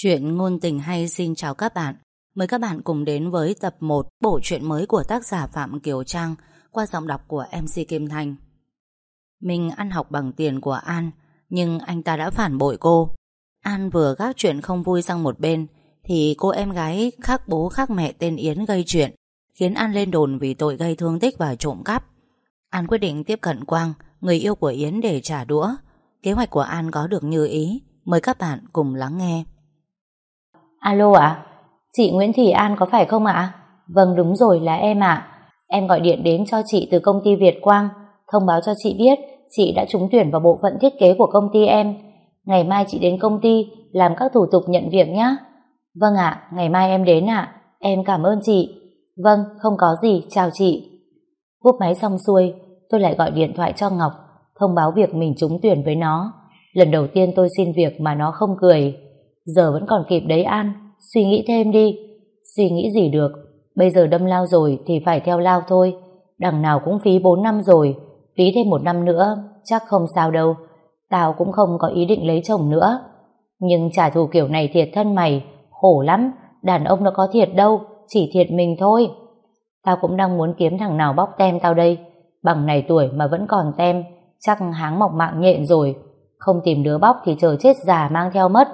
Chuyện ngôn tình hay xin chào các bạn. Mời các bạn cùng đến với tập 1 bộ truyện mới của tác giả Phạm Kiều Trang qua giọng đọc của MC Kim Thanh. Mình ăn học bằng tiền của An, nhưng anh ta đã phản bội cô. An vừa gác chuyện không vui sang một bên, thì cô em gái khác bố khác mẹ tên Yến gây chuyện, khiến An lên đồn vì tội gây thương tích và trộm cắp. An quyết định tiếp cận Quang, người yêu của Yến để trả đũa. Kế hoạch của An có được như ý, mời các bạn cùng lắng nghe. Alo ạ, chị Nguyễn Thị An có phải không ạ? Vâng đúng rồi là em ạ. Em gọi điện đến cho chị từ công ty Việt Quang, thông báo cho chị biết chị đã trúng tuyển vào bộ phận thiết kế của công ty em. Ngày mai chị đến công ty làm các thủ tục nhận việc nhé. Vâng ạ, ngày mai em đến ạ. Em cảm ơn chị. Vâng, không có gì, chào chị. Cúp máy xong xuôi, tôi lại gọi điện thoại cho Ngọc, thông báo việc mình trúng tuyển với nó. Lần đầu tiên tôi xin việc mà nó không cười. Giờ vẫn còn kịp đấy An, suy nghĩ thêm đi. Suy nghĩ gì được, bây giờ đâm lao rồi thì phải theo lao thôi. Đằng nào cũng phí 4 năm rồi, phí thêm một năm nữa, chắc không sao đâu. Tao cũng không có ý định lấy chồng nữa. Nhưng trả thù kiểu này thiệt thân mày, khổ lắm, đàn ông nó có thiệt đâu, chỉ thiệt mình thôi. Tao cũng đang muốn kiếm thằng nào bóc tem tao đây. Bằng này tuổi mà vẫn còn tem, chắc háng mọc mạng nhện rồi. Không tìm đứa bóc thì chờ chết già mang theo mất.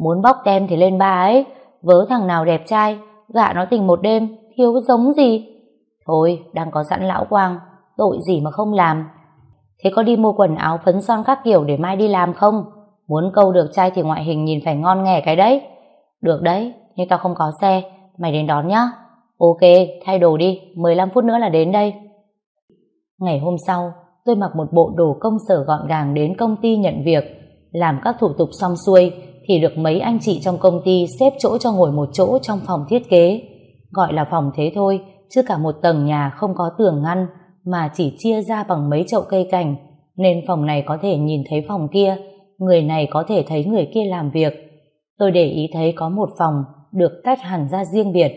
Muốn bóc tem thì lên ba ấy, vớ thằng nào đẹp trai, gạ nó tình một đêm, thiếu giống gì. Thôi, đang có sẵn lão quang, tội gì mà không làm. Thế có đi mua quần áo phấn son các kiểu để mai đi làm không? Muốn câu được trai thì ngoại hình nhìn phải ngon nghẻ cái đấy. Được đấy, nhưng tao không có xe, mày đến đón nhá. Ok, thay đồ đi, 15 phút nữa là đến đây. Ngày hôm sau, tôi mặc một bộ đồ công sở gọn gàng đến công ty nhận việc, làm các thủ tục xong xuôi thì được mấy anh chị trong công ty xếp chỗ cho ngồi một chỗ trong phòng thiết kế. Gọi là phòng thế thôi, chứ cả một tầng nhà không có tường ngăn mà chỉ chia ra bằng mấy chậu cây cảnh, nên phòng này có thể nhìn thấy phòng kia, người này có thể thấy người kia làm việc. Tôi để ý thấy có một phòng được tách hẳn ra riêng biệt,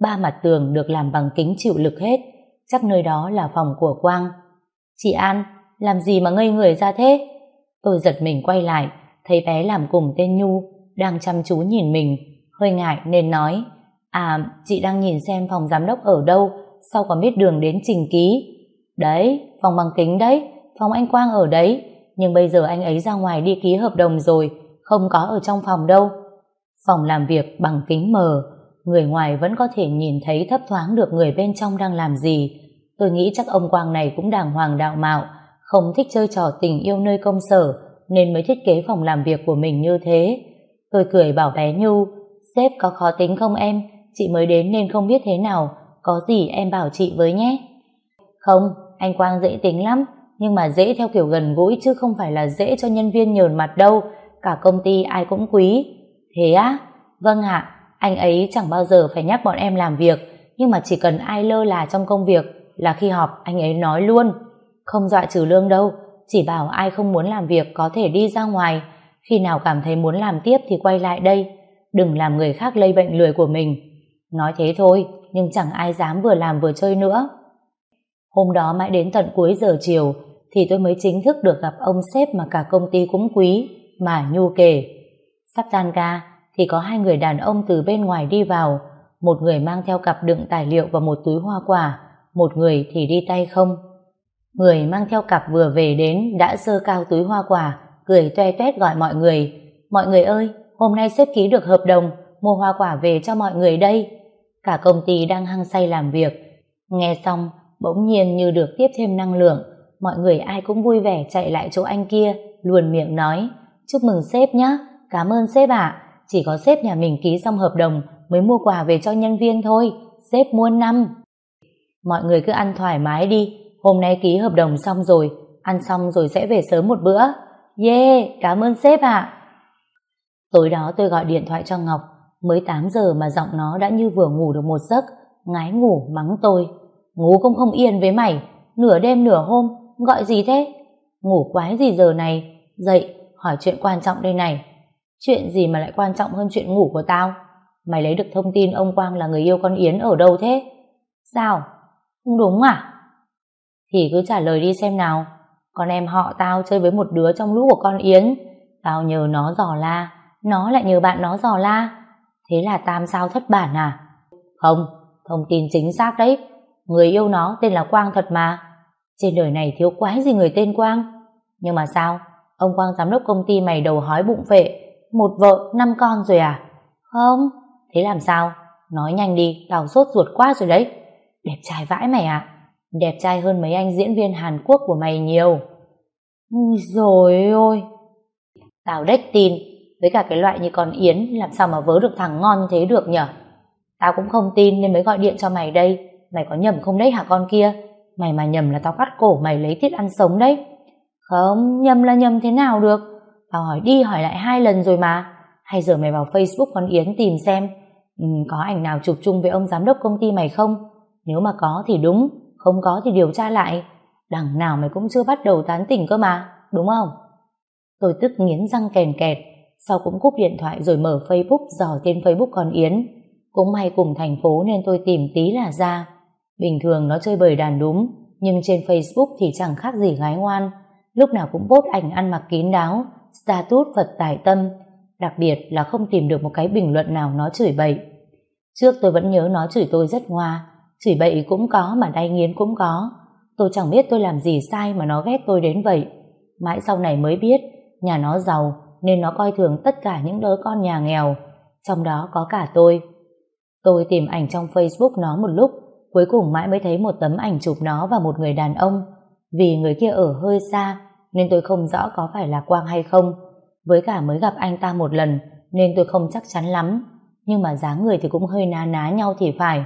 ba mặt tường được làm bằng kính chịu lực hết, chắc nơi đó là phòng của Quang. Chị An, làm gì mà ngây người ra thế? Tôi giật mình quay lại, thấy bé làm cùng tên Nhu, đang chăm chú nhìn mình, hơi ngại nên nói, à, chị đang nhìn xem phòng giám đốc ở đâu, sau còn biết đường đến trình ký. Đấy, phòng bằng kính đấy, phòng anh Quang ở đấy, nhưng bây giờ anh ấy ra ngoài đi ký hợp đồng rồi, không có ở trong phòng đâu. Phòng làm việc bằng kính mờ, người ngoài vẫn có thể nhìn thấy thấp thoáng được người bên trong đang làm gì. Tôi nghĩ chắc ông Quang này cũng đàng hoàng đạo mạo, không thích chơi trò tình yêu nơi công sở, nên mới thiết kế phòng làm việc của mình như thế. Tôi cười bảo bé Nhu, sếp có khó tính không em? Chị mới đến nên không biết thế nào, có gì em bảo chị với nhé. Không, anh Quang dễ tính lắm, nhưng mà dễ theo kiểu gần gũi chứ không phải là dễ cho nhân viên nhờn mặt đâu, cả công ty ai cũng quý. Thế á? Vâng ạ, anh ấy chẳng bao giờ phải nhắc bọn em làm việc, nhưng mà chỉ cần ai lơ là trong công việc là khi họp anh ấy nói luôn. Không dọa trừ lương đâu, chỉ bảo ai không muốn làm việc có thể đi ra ngoài, khi nào cảm thấy muốn làm tiếp thì quay lại đây, đừng làm người khác lây bệnh lười của mình. Nói thế thôi, nhưng chẳng ai dám vừa làm vừa chơi nữa. Hôm đó mãi đến tận cuối giờ chiều thì tôi mới chính thức được gặp ông sếp mà cả công ty cũng quý, mà Nhu kể. Sắp tan ca thì có hai người đàn ông từ bên ngoài đi vào, một người mang theo cặp đựng tài liệu và một túi hoa quả, một người thì đi tay không. Người mang theo cặp vừa về đến đã sơ cao túi hoa quả, cười toe toét gọi mọi người. Mọi người ơi, hôm nay sếp ký được hợp đồng, mua hoa quả về cho mọi người đây. Cả công ty đang hăng say làm việc. Nghe xong, bỗng nhiên như được tiếp thêm năng lượng. Mọi người ai cũng vui vẻ chạy lại chỗ anh kia, luồn miệng nói. Chúc mừng sếp nhé, cảm ơn sếp ạ. Chỉ có sếp nhà mình ký xong hợp đồng mới mua quà về cho nhân viên thôi. Sếp mua năm. Mọi người cứ ăn thoải mái đi, Hôm nay ký hợp đồng xong rồi, ăn xong rồi sẽ về sớm một bữa. Yeah, cảm ơn sếp ạ. Tối đó tôi gọi điện thoại cho Ngọc, mới tám giờ mà giọng nó đã như vừa ngủ được một giấc, ngái ngủ mắng tôi. Ngủ cũng không yên với mày, nửa đêm nửa hôm, gọi gì thế? Ngủ quái gì giờ này? Dậy, hỏi chuyện quan trọng đây này. Chuyện gì mà lại quan trọng hơn chuyện ngủ của tao? Mày lấy được thông tin ông Quang là người yêu con Yến ở đâu thế? Sao? Không đúng à? Thì cứ trả lời đi xem nào. Con em họ tao chơi với một đứa trong lũ của con Yến. Tao nhờ nó dò la, nó lại nhờ bạn nó dò la. Thế là Tam sao thất bản à? Không, thông tin chính xác đấy. Người yêu nó tên là Quang thật mà. Trên đời này thiếu quái gì người tên Quang. Nhưng mà sao? Ông Quang giám đốc công ty mày đầu hói bụng phệ, một vợ, năm con rồi à? Không. Thế làm sao? Nói nhanh đi, tao sốt ruột quá rồi đấy. Đẹp trai vãi mày ạ. Đẹp trai hơn mấy anh diễn viên Hàn Quốc của mày nhiều. Rồi ôi. Tao đếch tin, với cả cái loại như con Yến làm sao mà vớ được thằng ngon như thế được nhở? Tao cũng không tin nên mới gọi điện cho mày đây. Mày có nhầm không đấy hả con kia? Mày mà nhầm là tao cắt cổ mày lấy tiết ăn sống đấy. Không, nhầm là nhầm thế nào được? Tao hỏi đi hỏi lại hai lần rồi mà. Hay giờ mày vào Facebook con Yến tìm xem ừ, có ảnh nào chụp chung với ông giám đốc công ty mày không? Nếu mà có thì đúng, không có thì điều tra lại. Đằng nào mày cũng chưa bắt đầu tán tỉnh cơ mà, đúng không? Tôi tức nghiến răng kèn kẹt, sau cũng cúp điện thoại rồi mở Facebook dò tên Facebook con Yến. Cũng may cùng thành phố nên tôi tìm tí là ra. Bình thường nó chơi bời đàn đúng, nhưng trên Facebook thì chẳng khác gì gái ngoan. Lúc nào cũng post ảnh ăn mặc kín đáo, status Phật tài tâm, đặc biệt là không tìm được một cái bình luận nào nó chửi bậy. Trước tôi vẫn nhớ nó chửi tôi rất ngoa, chửi bậy cũng có mà đay nghiến cũng có. Tôi chẳng biết tôi làm gì sai mà nó ghét tôi đến vậy. Mãi sau này mới biết, nhà nó giàu nên nó coi thường tất cả những đứa con nhà nghèo, trong đó có cả tôi. Tôi tìm ảnh trong Facebook nó một lúc, cuối cùng mãi mới thấy một tấm ảnh chụp nó và một người đàn ông. Vì người kia ở hơi xa, nên tôi không rõ có phải là Quang hay không. Với cả mới gặp anh ta một lần, nên tôi không chắc chắn lắm. Nhưng mà dáng người thì cũng hơi ná ná nhau thì phải.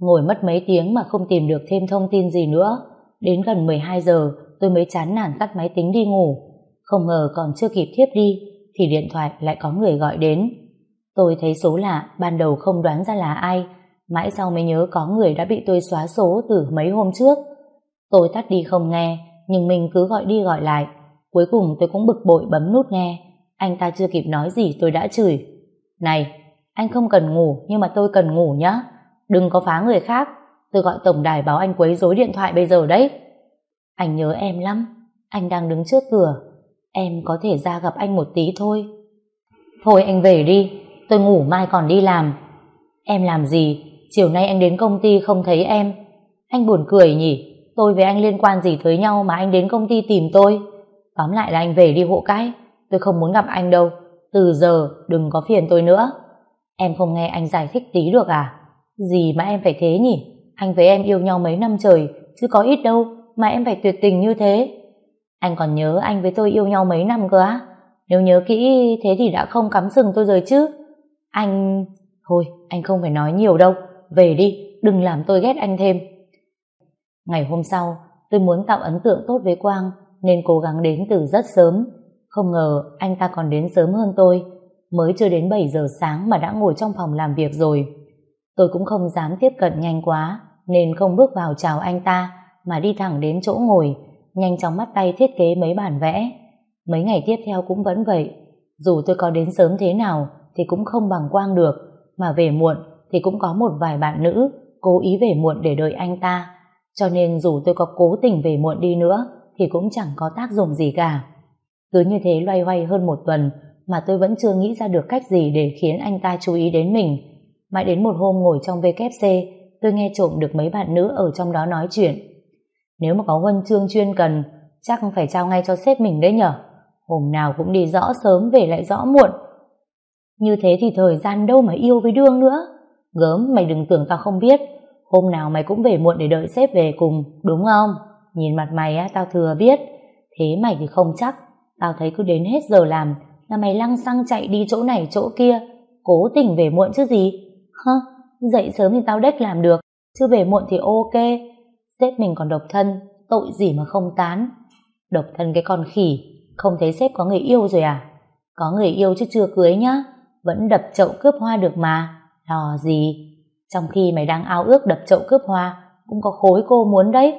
Ngồi mất mấy tiếng mà không tìm được thêm thông tin gì nữa. Đến gần 12 giờ, tôi mới chán nản tắt máy tính đi ngủ. Không ngờ còn chưa kịp thiếp đi, thì điện thoại lại có người gọi đến. Tôi thấy số lạ, ban đầu không đoán ra là ai, mãi sau mới nhớ có người đã bị tôi xóa số từ mấy hôm trước. Tôi tắt đi không nghe, nhưng mình cứ gọi đi gọi lại. Cuối cùng tôi cũng bực bội bấm nút nghe. Anh ta chưa kịp nói gì tôi đã chửi. Này, anh không cần ngủ nhưng mà tôi cần ngủ nhá. Đừng có phá người khác. Tôi gọi tổng đài báo anh quấy rối điện thoại bây giờ đấy. Anh nhớ em lắm. Anh đang đứng trước cửa. Em có thể ra gặp anh một tí thôi. Thôi anh về đi. Tôi ngủ mai còn đi làm. Em làm gì? Chiều nay anh đến công ty không thấy em. Anh buồn cười nhỉ? Tôi với anh liên quan gì tới nhau mà anh đến công ty tìm tôi? Tóm lại là anh về đi hộ cái. Tôi không muốn gặp anh đâu. Từ giờ đừng có phiền tôi nữa. Em không nghe anh giải thích tí được à? Gì mà em phải thế nhỉ? Anh với em yêu nhau mấy năm trời, chứ có ít đâu mà em phải tuyệt tình như thế. Anh còn nhớ anh với tôi yêu nhau mấy năm cơ á? Nếu nhớ kỹ thế thì đã không cắm sừng tôi rồi chứ. Anh... Thôi, anh không phải nói nhiều đâu. Về đi, đừng làm tôi ghét anh thêm. Ngày hôm sau, tôi muốn tạo ấn tượng tốt với Quang nên cố gắng đến từ rất sớm. Không ngờ anh ta còn đến sớm hơn tôi. Mới chưa đến 7 giờ sáng mà đã ngồi trong phòng làm việc rồi. Tôi cũng không dám tiếp cận nhanh quá, nên không bước vào chào anh ta, mà đi thẳng đến chỗ ngồi, nhanh chóng bắt tay thiết kế mấy bản vẽ. Mấy ngày tiếp theo cũng vẫn vậy. Dù tôi có đến sớm thế nào thì cũng không bằng Quang được, mà về muộn thì cũng có một vài bạn nữ cố ý về muộn để đợi anh ta cho nên dù tôi có cố tình về muộn đi nữa thì cũng chẳng có tác dụng gì cả. Cứ như thế loay hoay hơn một tuần mà tôi vẫn chưa nghĩ ra được cách gì để khiến anh ta chú ý đến mình. Mãi đến một hôm ngồi trong VKC, tôi nghe trộm được mấy bạn nữ ở trong đó nói chuyện. Nếu mà có huân chương chuyên cần, chắc phải trao ngay cho sếp mình đấy nhở. Hôm nào cũng đi rõ sớm về lại rõ muộn. Như thế thì thời gian đâu mà yêu với đương nữa. Gớm, mày đừng tưởng tao không biết. Hôm nào mày cũng về muộn để đợi sếp về cùng, đúng không? Nhìn mặt mày á, tao thừa biết. Thế mày thì không chắc. Tao thấy cứ đến hết giờ làm là mày lăng xăng chạy đi chỗ này chỗ kia. Cố tình về muộn chứ gì. Hơ, dậy sớm thì tao đếch làm được. Chứ về muộn thì ok. Sếp mình còn độc thân, tội gì mà không tán. Độc thân cái con khỉ, không thấy sếp có người yêu rồi à? Có người yêu chứ chưa cưới nhá. Vẫn đập chậu cướp hoa được mà. Lò gì? Trong khi mày đang ao ước đập chậu cướp hoa, cũng có khối cô muốn đấy.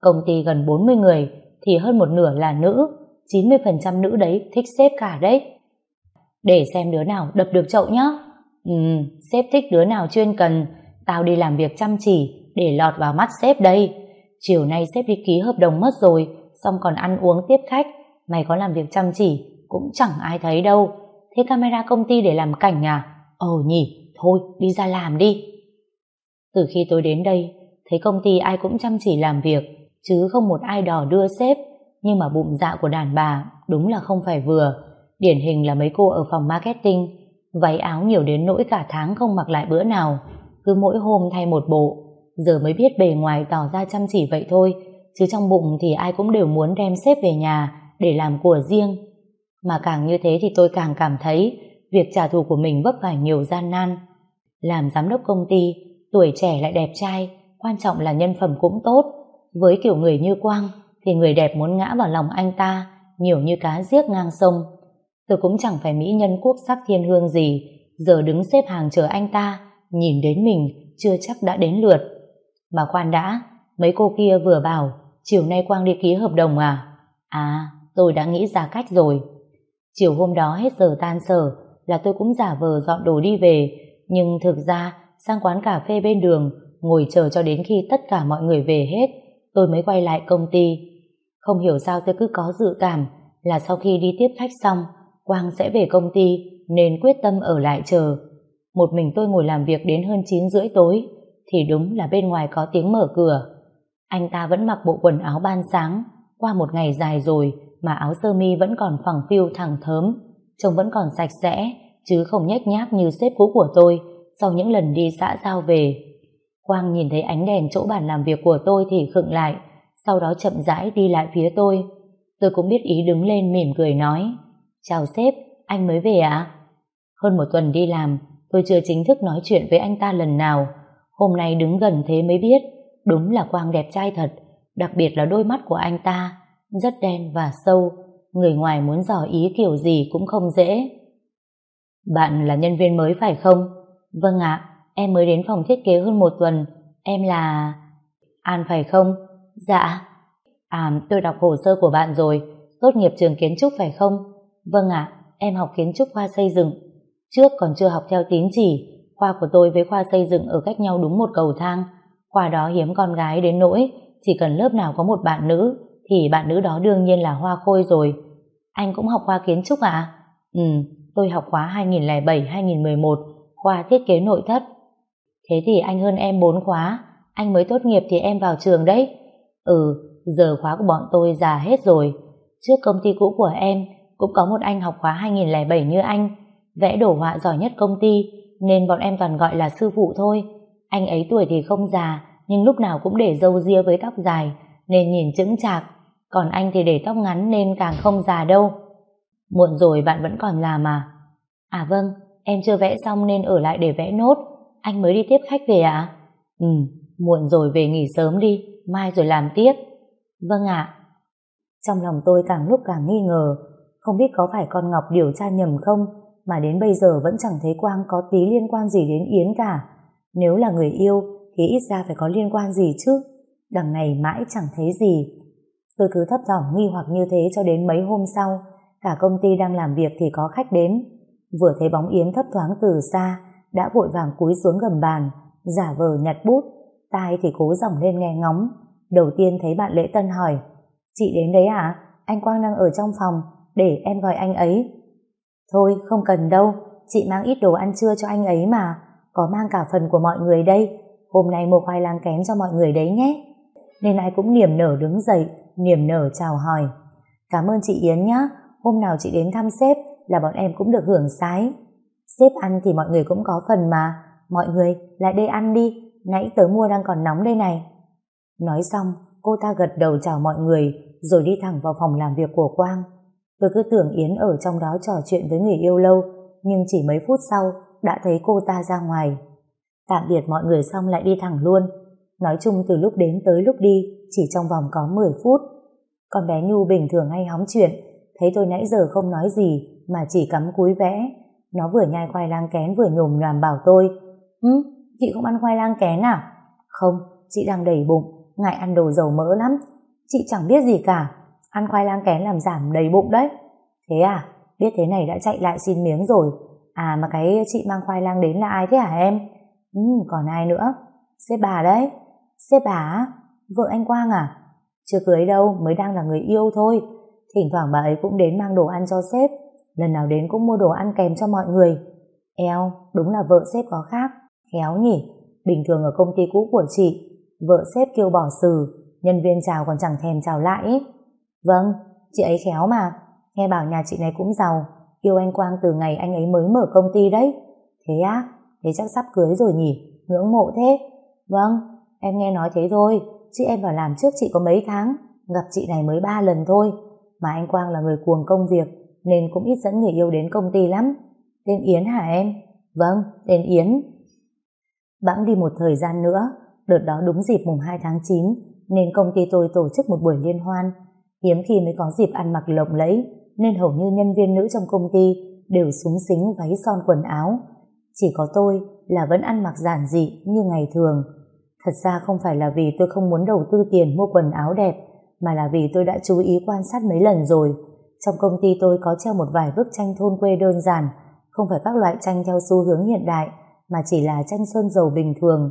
Công ty gần 40 người, thì hơn một nửa là nữ, 90% nữ đấy thích sếp cả đấy. Để xem đứa nào đập được chậu nhá. Ừ, sếp thích đứa nào chuyên cần, tao đi làm việc chăm chỉ để lọt vào mắt sếp đây. Chiều nay sếp đi ký hợp đồng mất rồi, xong còn ăn uống tiếp khách. Mày có làm việc chăm chỉ cũng chẳng ai thấy đâu. Thế camera công ty để làm cảnh à? Ồ nhỉ, thôi đi ra làm đi. Từ khi tôi đến đây, thấy công ty ai cũng chăm chỉ làm việc, chứ không một ai đò đưa sếp. Nhưng mà bụng dạ của đàn bà đúng là không phải vừa. Điển hình là mấy cô ở phòng marketing, váy áo nhiều đến nỗi cả tháng không mặc lại bữa nào, cứ mỗi hôm thay một bộ. Giờ mới biết bề ngoài tỏ ra chăm chỉ vậy thôi, chứ trong bụng thì ai cũng đều muốn đem xếp về nhà để làm của riêng. Mà càng như thế thì tôi càng cảm thấy việc trả thù của mình vấp phải nhiều gian nan. Làm giám đốc công ty, tuổi trẻ lại đẹp trai, quan trọng là nhân phẩm cũng tốt. Với kiểu người như Quang, thì người đẹp muốn ngã vào lòng anh ta, nhiều như cá giết ngang sông. Tôi cũng chẳng phải mỹ nhân quốc sắc thiên hương gì, giờ đứng xếp hàng chờ anh ta, nhìn đến mình, chưa chắc đã đến lượt. Mà khoan đã, mấy cô kia vừa bảo, chiều nay Quang đi ký hợp đồng à? À, tôi đã nghĩ ra cách rồi. Chiều hôm đó hết giờ tan sở, là tôi cũng giả vờ dọn đồ đi về, nhưng thực ra sang quán cà phê bên đường, ngồi chờ cho đến khi tất cả mọi người về hết, tôi mới quay lại công ty. Không hiểu sao tôi cứ có dự cảm là sau khi đi tiếp khách xong, Quang sẽ về công ty, nên quyết tâm ở lại chờ. Một mình tôi ngồi làm việc đến hơn 9 rưỡi tối, thì đúng là bên ngoài có tiếng mở cửa. Anh ta vẫn mặc bộ quần áo ban sáng qua một ngày dài rồi mà áo sơ mi vẫn còn phẳng phiu thẳng thớm, trông vẫn còn sạch sẽ, chứ không nhếch nhác như sếp cũ của tôi sau những lần đi xã giao về. Quang nhìn thấy ánh đèn chỗ bàn làm việc của tôi thì khựng lại, sau đó chậm rãi đi lại phía tôi. Tôi cũng biết ý đứng lên mỉm cười nói Chào sếp, anh mới về ạ? Hơn một tuần đi làm, tôi chưa chính thức nói chuyện với anh ta lần nào. Hôm nay đứng gần thế mới biết, đúng là Quang đẹp trai thật, đặc biệt là đôi mắt của anh ta, rất đen và sâu, người ngoài muốn dò ý kiểu gì cũng không dễ. Bạn là nhân viên mới phải không? Vâng ạ, em mới đến phòng thiết kế hơn một tuần, em là... An phải không? Dạ. À, tôi đọc hồ sơ của bạn rồi, tốt nghiệp trường kiến trúc phải không? Vâng ạ, em học kiến trúc khoa xây dựng. Trước còn chưa học theo tín chỉ, khoa của tôi với khoa xây dựng ở cách nhau đúng một cầu thang. Khoa đó hiếm con gái đến nỗi, chỉ cần lớp nào có một bạn nữ, thì bạn nữ đó đương nhiên là hoa khôi rồi. Anh cũng học khoa kiến trúc à? Ừ, tôi học khóa 2007-2011, khoa thiết kế nội thất. Thế thì anh hơn em 4 khóa, anh mới tốt nghiệp thì em vào trường đấy. Ừ, giờ khóa của bọn tôi già hết rồi. Trước công ty cũ của em, cũng có một anh học khóa 2007 như anh, vẽ đồ họa giỏi nhất công ty, nên bọn em toàn gọi là sư phụ thôi. Anh ấy tuổi thì không già, nhưng lúc nào cũng để râu ria với tóc dài, nên nhìn chững chạc. Còn anh thì để tóc ngắn nên càng không già đâu. Muộn rồi bạn vẫn còn làm à? À vâng, em chưa vẽ xong nên ở lại để vẽ nốt. Anh mới đi tiếp khách về ạ? À? Ừ, muộn rồi về nghỉ sớm đi, mai rồi làm tiếp. Vâng ạ. Trong lòng tôi càng lúc càng nghi ngờ, không biết có phải con Ngọc điều tra nhầm không mà đến bây giờ vẫn chẳng thấy Quang có tí liên quan gì đến Yến cả. Nếu là người yêu thì ít ra phải có liên quan gì chứ. Đằng này mãi chẳng thấy gì. Tôi cứ thấp thỏm nghi hoặc như thế cho đến mấy hôm sau, cả công ty đang làm việc thì có khách đến. Vừa thấy bóng Yến thấp thoáng từ xa, đã vội vàng cúi xuống gầm bàn, giả vờ nhặt bút, tai thì cố dòng lên nghe ngóng. Đầu tiên thấy bạn Lễ Tân hỏi, chị đến đấy à? Anh Quang đang ở trong phòng, để em gọi anh ấy. Thôi không cần đâu, chị mang ít đồ ăn trưa cho anh ấy mà, có mang cả phần của mọi người đây, hôm nay mua khoai lang kén cho mọi người đấy nhé. Nên ai cũng niềm nở đứng dậy, niềm nở chào hỏi. Cảm ơn chị Yến nhé, hôm nào chị đến thăm sếp là bọn em cũng được hưởng sái. Sếp ăn thì mọi người cũng có phần mà, mọi người lại đây ăn đi, nãy tớ mua đang còn nóng đây này. Nói xong, cô ta gật đầu chào mọi người rồi đi thẳng vào phòng làm việc của Quang. Tôi cứ tưởng Yến ở trong đó trò chuyện với người yêu lâu, nhưng chỉ mấy phút sau đã thấy cô ta ra ngoài. Tạm biệt mọi người xong lại đi thẳng luôn. Nói chung từ lúc đến tới lúc đi, chỉ trong vòng có 10 phút. Con bé Nhu bình thường hay hóng chuyện, thấy tôi nãy giờ không nói gì mà chỉ cắm cúi vẽ. Nó vừa nhai khoai lang kén vừa nhồm nhòm bảo tôi, Hứ, chị không ăn khoai lang kén à? Không, chị đang đầy bụng, ngại ăn đồ dầu mỡ lắm. Chị chẳng biết gì cả, ăn khoai lang kén làm giảm đầy bụng đấy. Thế à, biết thế này đã chạy lại xin miếng rồi. À mà cái chị mang khoai lang đến là ai thế hả em? Ừ, còn ai nữa? Sếp bà đấy. Sếp bà Vợ anh Quang à? Chưa cưới đâu, mới đang là người yêu thôi. Thỉnh thoảng bà ấy cũng đến mang đồ ăn cho sếp, lần nào đến cũng mua đồ ăn kèm cho mọi người. Eo, đúng là vợ sếp có khác, khéo nhỉ. Bình thường ở công ty cũ của chị, vợ sếp kêu bỏ xử nhân viên chào còn chẳng thèm chào lại ý. Vâng, chị ấy khéo mà, nghe bảo nhà chị này cũng giàu, yêu anh Quang từ ngày anh ấy mới mở công ty đấy. Thế á, thế chắc sắp cưới rồi nhỉ, ngưỡng mộ thế. Vâng, em nghe nói thế thôi, chứ em vào làm trước chị có mấy tháng, gặp chị này mới ba lần thôi. Mà anh Quang là người cuồng công việc, nên cũng ít dẫn người yêu đến công ty lắm. Tên Yến hả em? Vâng, tên Yến. Bẵng đi một thời gian nữa, đợt đó đúng dịp mùng 2 tháng 9, nên công ty tôi tổ chức một buổi liên hoan. Hiếm khi mới có dịp ăn mặc lộng lẫy, nên hầu như nhân viên nữ trong công ty đều súng xính váy son quần áo. Chỉ có tôi là vẫn ăn mặc giản dị như ngày thường. Thật ra không phải là vì tôi không muốn đầu tư tiền mua quần áo đẹp, mà là vì tôi đã chú ý quan sát mấy lần rồi. Trong công ty tôi có treo một vài bức tranh thôn quê đơn giản, không phải các loại tranh theo xu hướng hiện đại, mà chỉ là tranh sơn dầu bình thường.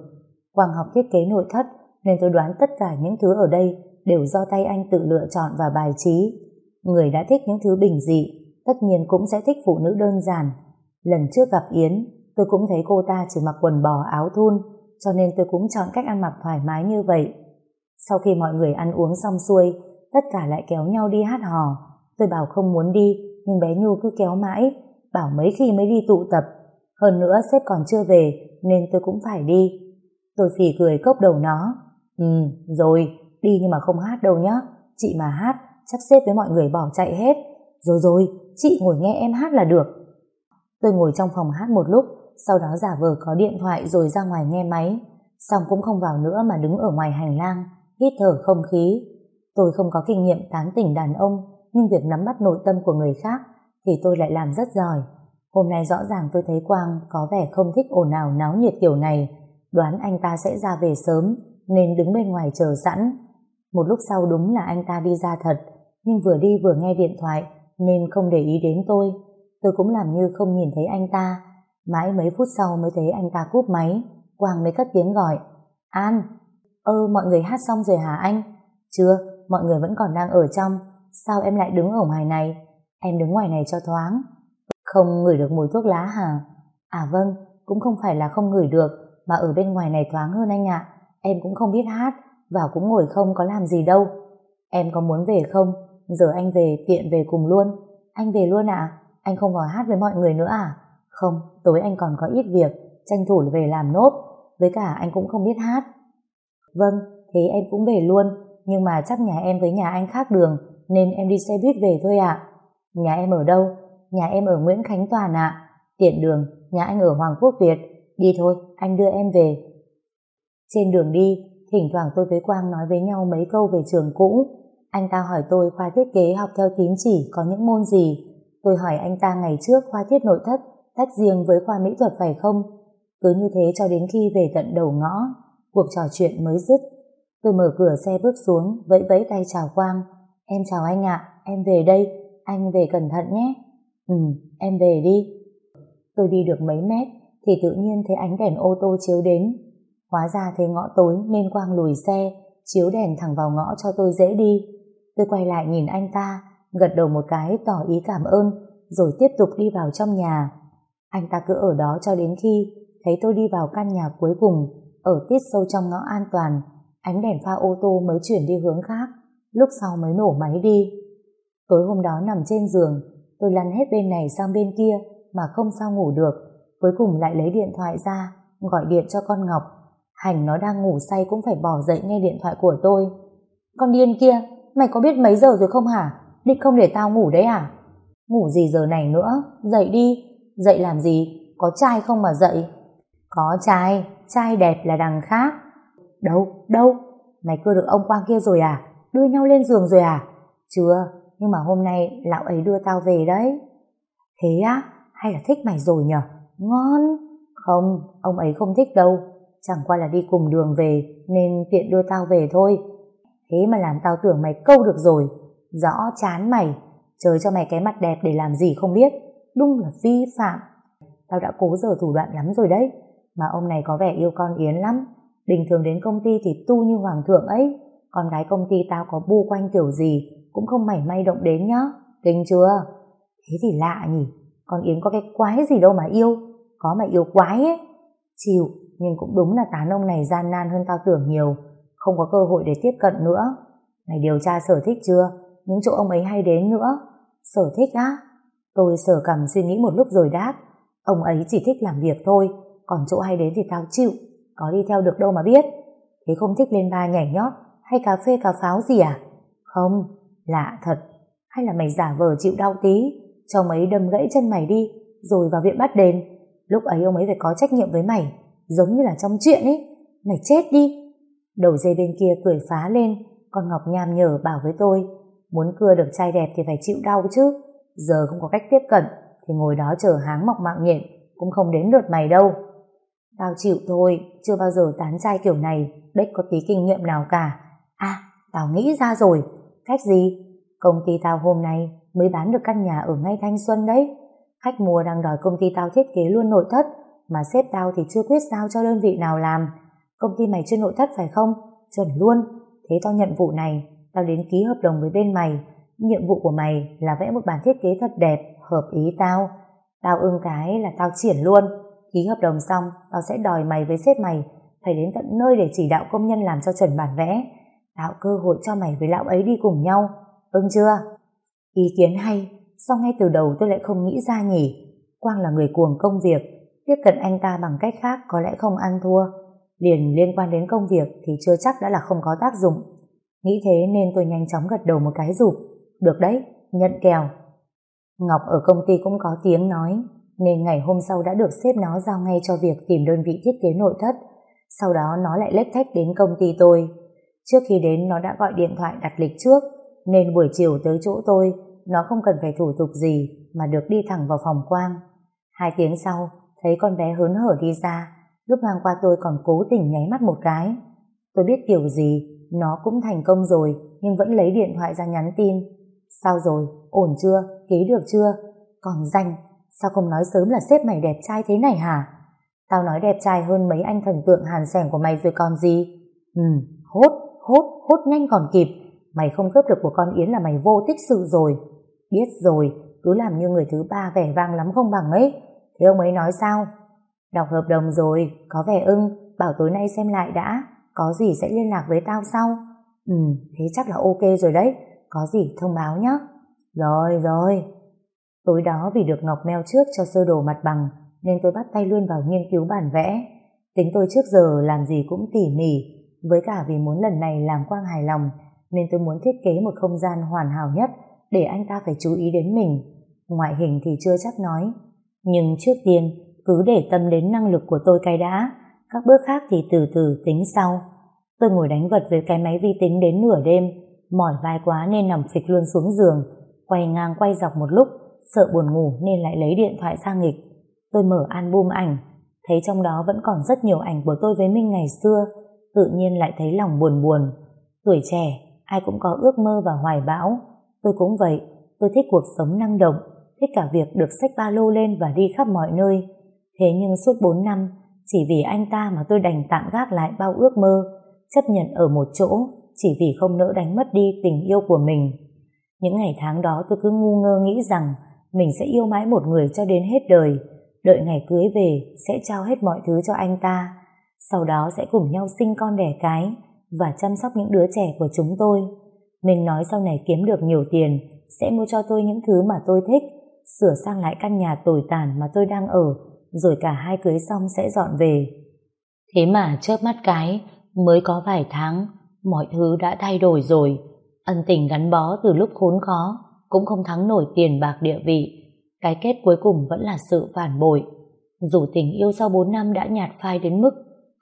Quang học thiết kế nội thất, nên tôi đoán tất cả những thứ ở đây đều do tay anh tự lựa chọn và bài trí. Người đã thích những thứ bình dị, tất nhiên cũng sẽ thích phụ nữ đơn giản. Lần trước gặp Yến, tôi cũng thấy cô ta chỉ mặc quần bò áo thun, cho nên tôi cũng chọn cách ăn mặc thoải mái như vậy. Sau khi mọi người ăn uống xong xuôi, tất cả lại kéo nhau đi hát hò. Tôi bảo không muốn đi, nhưng bé Nhu cứ kéo mãi, bảo mấy khi mới đi tụ tập. Hơn nữa sếp còn chưa về, nên tôi cũng phải đi. Tôi phỉ cười cốc đầu nó. Ừ, rồi, đi nhưng mà không hát đâu nhá. Chị mà hát, chắc xếp với mọi người bỏ chạy hết. Rồi rồi, chị ngồi nghe em hát là được. Tôi ngồi trong phòng hát một lúc, sau đó giả vờ có điện thoại rồi ra ngoài nghe máy. Xong cũng không vào nữa mà đứng ở ngoài hành lang, hít thở không khí. Tôi không có kinh nghiệm tán tỉnh đàn ông, nhưng việc nắm bắt nội tâm của người khác thì tôi lại làm rất giỏi. Hôm nay rõ ràng tôi thấy Quang có vẻ không thích ồn ào náo nhiệt kiểu này, đoán anh ta sẽ ra về sớm, nên đứng bên ngoài chờ sẵn. Một lúc sau đúng là anh ta đi ra thật, nhưng vừa đi vừa nghe điện thoại, nên không để ý đến tôi. Tôi cũng làm như không nhìn thấy anh ta. Mãi mấy phút sau mới thấy anh ta cúp máy, Quang mới cất tiếng gọi. An, ơ mọi người hát xong rồi hả anh? Chưa, mọi người vẫn còn đang ở trong. Sao em lại đứng ở ngoài này? Em đứng ngoài này cho thoáng. Không ngửi được mùi thuốc lá hả? À vâng, cũng không phải là không ngửi được, mà ở bên ngoài này thoáng hơn anh ạ. Em cũng không biết hát, vào cũng ngồi không có làm gì đâu. Em có muốn về không? Giờ anh về tiện về cùng luôn. Anh về luôn ạ? Anh không vào hát với mọi người nữa à? Không, tối anh còn có ít việc, tranh thủ về làm nốt. Với cả anh cũng không biết hát. Vâng, thế em cũng về luôn, nhưng mà chắc nhà em với nhà anh khác đường, nên em đi xe buýt về thôi ạ. Nhà em ở đâu? Nhà em ở Nguyễn Khánh Toàn ạ. Tiện đường, nhà anh ở Hoàng Quốc Việt. Đi thôi, anh đưa em về. Trên đường đi, thỉnh thoảng tôi với Quang nói với nhau mấy câu về trường cũ. Anh ta hỏi tôi khoa thiết kế học theo tín chỉ có những môn gì. Tôi hỏi anh ta ngày trước khoa thiết nội thất tách riêng với khoa mỹ thuật phải không? Cứ như thế cho đến khi về tận đầu ngõ, cuộc trò chuyện mới dứt. Tôi mở cửa xe bước xuống, vẫy vẫy tay chào Quang. Em chào anh ạ, em về đây, anh về cẩn thận nhé. Ừ, em về đi. Tôi đi được mấy mét, thì tự nhiên thấy ánh đèn ô tô chiếu đến. Hóa ra thấy ngõ tối nên Quang lùi xe, chiếu đèn thẳng vào ngõ cho tôi dễ đi. Tôi quay lại nhìn anh ta, gật đầu một cái tỏ ý cảm ơn, rồi tiếp tục đi vào trong nhà. Anh ta cứ ở đó cho đến khi thấy tôi đi vào căn nhà cuối cùng, ở tít sâu trong ngõ an toàn, ánh đèn pha ô tô mới chuyển đi hướng khác, lúc sau mới nổ máy đi. Tối hôm đó nằm trên giường, tôi lăn hết bên này sang bên kia mà không sao ngủ được, cuối cùng lại lấy điện thoại ra, gọi điện cho con Ngọc. Hành nó đang ngủ say cũng phải bỏ dậy nghe điện thoại của tôi. Con điên kia, mày có biết mấy giờ rồi không hả? Định không để tao ngủ đấy à? Ngủ gì giờ này nữa, dậy đi. Dậy làm gì? Có trai không mà dậy? Có trai, trai đẹp là đằng khác. Đâu, đâu? Mày cưa được ông Quang kia rồi à? Đưa nhau lên giường rồi à? Chưa, nhưng mà hôm nay lão ấy đưa tao về đấy. Thế á? Hay là thích mày rồi nhở? Ngon. Không, ông ấy không thích đâu. Chẳng qua là đi cùng đường về nên tiện đưa tao về thôi. Thế mà làm tao tưởng mày câu được rồi. Rõ chán mày. Trời cho mày cái mặt đẹp để làm gì không biết. Đúng là vi phạm. Tao đã cố giờ thủ đoạn lắm rồi đấy. Mà ông này có vẻ yêu con Yến lắm. Bình thường đến công ty thì tu như hoàng thượng ấy. Con gái công ty tao có bu quanh kiểu gì cũng không mảy may động đến nhá. Kinh chưa? Thế thì lạ nhỉ, con Yến có cái quái gì đâu mà yêu, có mà yêu quái ấy. Chịu, nhưng cũng đúng là tán ông này gian nan hơn tao tưởng nhiều, không có cơ hội để tiếp cận nữa. Mày điều tra sở thích chưa? Những chỗ ông ấy hay đến nữa. Sở thích á? Tôi sở cầm suy nghĩ một lúc rồi đáp. Ông ấy chỉ thích làm việc thôi, còn chỗ hay đến thì tao chịu, có đi theo được đâu mà biết. Thế không thích lên ba nhảy nhót hay cà phê cà pháo gì à? Không, lạ thật. Hay là mày giả vờ chịu đau tí, cho mấy đâm gãy chân mày đi, rồi vào viện bắt đền. Lúc ấy ông ấy phải có trách nhiệm với mày, giống như là trong chuyện ấy. Mày chết đi. Đầu dây bên kia cười phá lên, con Ngọc nham nhở bảo với tôi, muốn cưa được trai đẹp thì phải chịu đau chứ. Giờ không có cách tiếp cận, thì ngồi đó chờ háng mọc mạng nhện, cũng không đến lượt mày đâu. Tao chịu thôi, chưa bao giờ tán trai kiểu này, đếch có tí kinh nghiệm nào cả. À, tao nghĩ ra rồi. Cách gì? Công ty tao hôm nay mới bán được căn nhà ở ngay Thanh Xuân đấy. Khách mua đang đòi công ty tao thiết kế luôn nội thất, mà sếp tao thì chưa quyết giao cho đơn vị nào làm. Công ty mày chưa nội thất phải không? Chuẩn luôn. Thế tao nhận vụ này, tao đến ký hợp đồng với bên mày. Nhiệm vụ của mày là vẽ một bản thiết kế thật đẹp, hợp ý tao. Tao ưng cái là tao triển luôn. Ký hợp đồng xong, tao sẽ đòi mày với sếp mày phải đến tận nơi để chỉ đạo công nhân làm cho chuẩn bản vẽ. Tạo cơ hội cho mày với lão ấy đi cùng nhau. Ưng chưa? Ý kiến hay, sao ngay từ đầu tôi lại không nghĩ ra nhỉ? Quang là người cuồng công việc, tiếp cận anh ta bằng cách khác có lẽ không ăn thua. Liền liên quan đến công việc thì chưa chắc đã là không có tác dụng. Nghĩ thế nên tôi nhanh chóng gật đầu một cái rụp. Được đấy, nhận kèo. Ngọc ở công ty cũng có tiếng nói, nên ngày hôm sau đã được xếp nó giao ngay cho việc tìm đơn vị thiết kế nội thất. Sau đó nó lại lết thách đến công ty tôi. Trước khi đến nó đã gọi điện thoại đặt lịch trước, nên buổi chiều tới chỗ tôi, nó không cần phải thủ tục gì mà được đi thẳng vào phòng quang. Hai tiếng sau, thấy con bé hớn hở đi ra, lúc ngang qua tôi còn cố tình nháy mắt một cái. Tôi biết kiểu gì, nó cũng thành công rồi, nhưng vẫn lấy điện thoại ra nhắn tin. Sao rồi, ổn chưa, ký được chưa? Còn danh, sao không nói sớm là sếp mày đẹp trai thế này hả? Tao nói đẹp trai hơn mấy anh thần tượng hàn sẻng của mày rồi còn gì? Ừ, hốt, hốt, hốt nhanh còn kịp. Mày không cướp được của con Yến là mày vô tích sự rồi. Biết rồi, cứ làm như người thứ ba vẻ vang lắm không bằng ấy. Thế ông ấy nói sao? Đọc hợp đồng rồi, có vẻ ưng, bảo tối nay xem lại đã, có gì sẽ liên lạc với tao sau. Ừ, thế chắc là ok rồi đấy, có gì thông báo nhé. Rồi, rồi. Tối đó vì được Ngọc mail trước cho sơ đồ mặt bằng, nên tôi bắt tay luôn vào nghiên cứu bản vẽ. Tính tôi trước giờ làm gì cũng tỉ mỉ, với cả vì muốn lần này làm Quang hài lòng, nên tôi muốn thiết kế một không gian hoàn hảo nhất để anh ta phải chú ý đến mình. Ngoại hình thì chưa chắc nói, nhưng trước tiên cứ để tâm đến năng lực của tôi cái đã, các bước khác thì từ từ tính sau. Tôi ngồi đánh vật với cái máy vi tính đến nửa đêm, mỏi vai quá nên nằm phịch luôn xuống giường, quay ngang quay dọc một lúc, sợ buồn ngủ nên lại lấy điện thoại ra nghịch. Tôi mở album ảnh, thấy trong đó vẫn còn rất nhiều ảnh của tôi với Minh ngày xưa, tự nhiên lại thấy lòng buồn buồn. Tuổi trẻ, ai cũng có ước mơ và hoài bão. Tôi cũng vậy, tôi thích cuộc sống năng động, thích cả việc được xách ba lô lên và đi khắp mọi nơi. Thế nhưng suốt 4 năm, chỉ vì anh ta mà tôi đành tạm gác lại bao ước mơ, chấp nhận ở một chỗ, chỉ vì không nỡ đánh mất đi tình yêu của mình. Những ngày tháng đó tôi cứ ngu ngơ nghĩ rằng mình sẽ yêu mãi một người cho đến hết đời, đợi ngày cưới về sẽ trao hết mọi thứ cho anh ta, sau đó sẽ cùng nhau sinh con đẻ cái và chăm sóc những đứa trẻ của chúng tôi. Mình nói sau này kiếm được nhiều tiền sẽ mua cho tôi những thứ mà tôi thích, sửa sang lại căn nhà tồi tàn mà tôi đang ở, rồi cả hai cưới xong sẽ dọn về. Thế mà chớp mắt cái, mới có vài tháng, mọi thứ đã thay đổi rồi. Ân tình gắn bó từ lúc khốn khó, cũng không thắng nổi tiền bạc địa vị. Cái kết cuối cùng vẫn là sự phản bội. Dù tình yêu sau 4 năm đã nhạt phai đến mức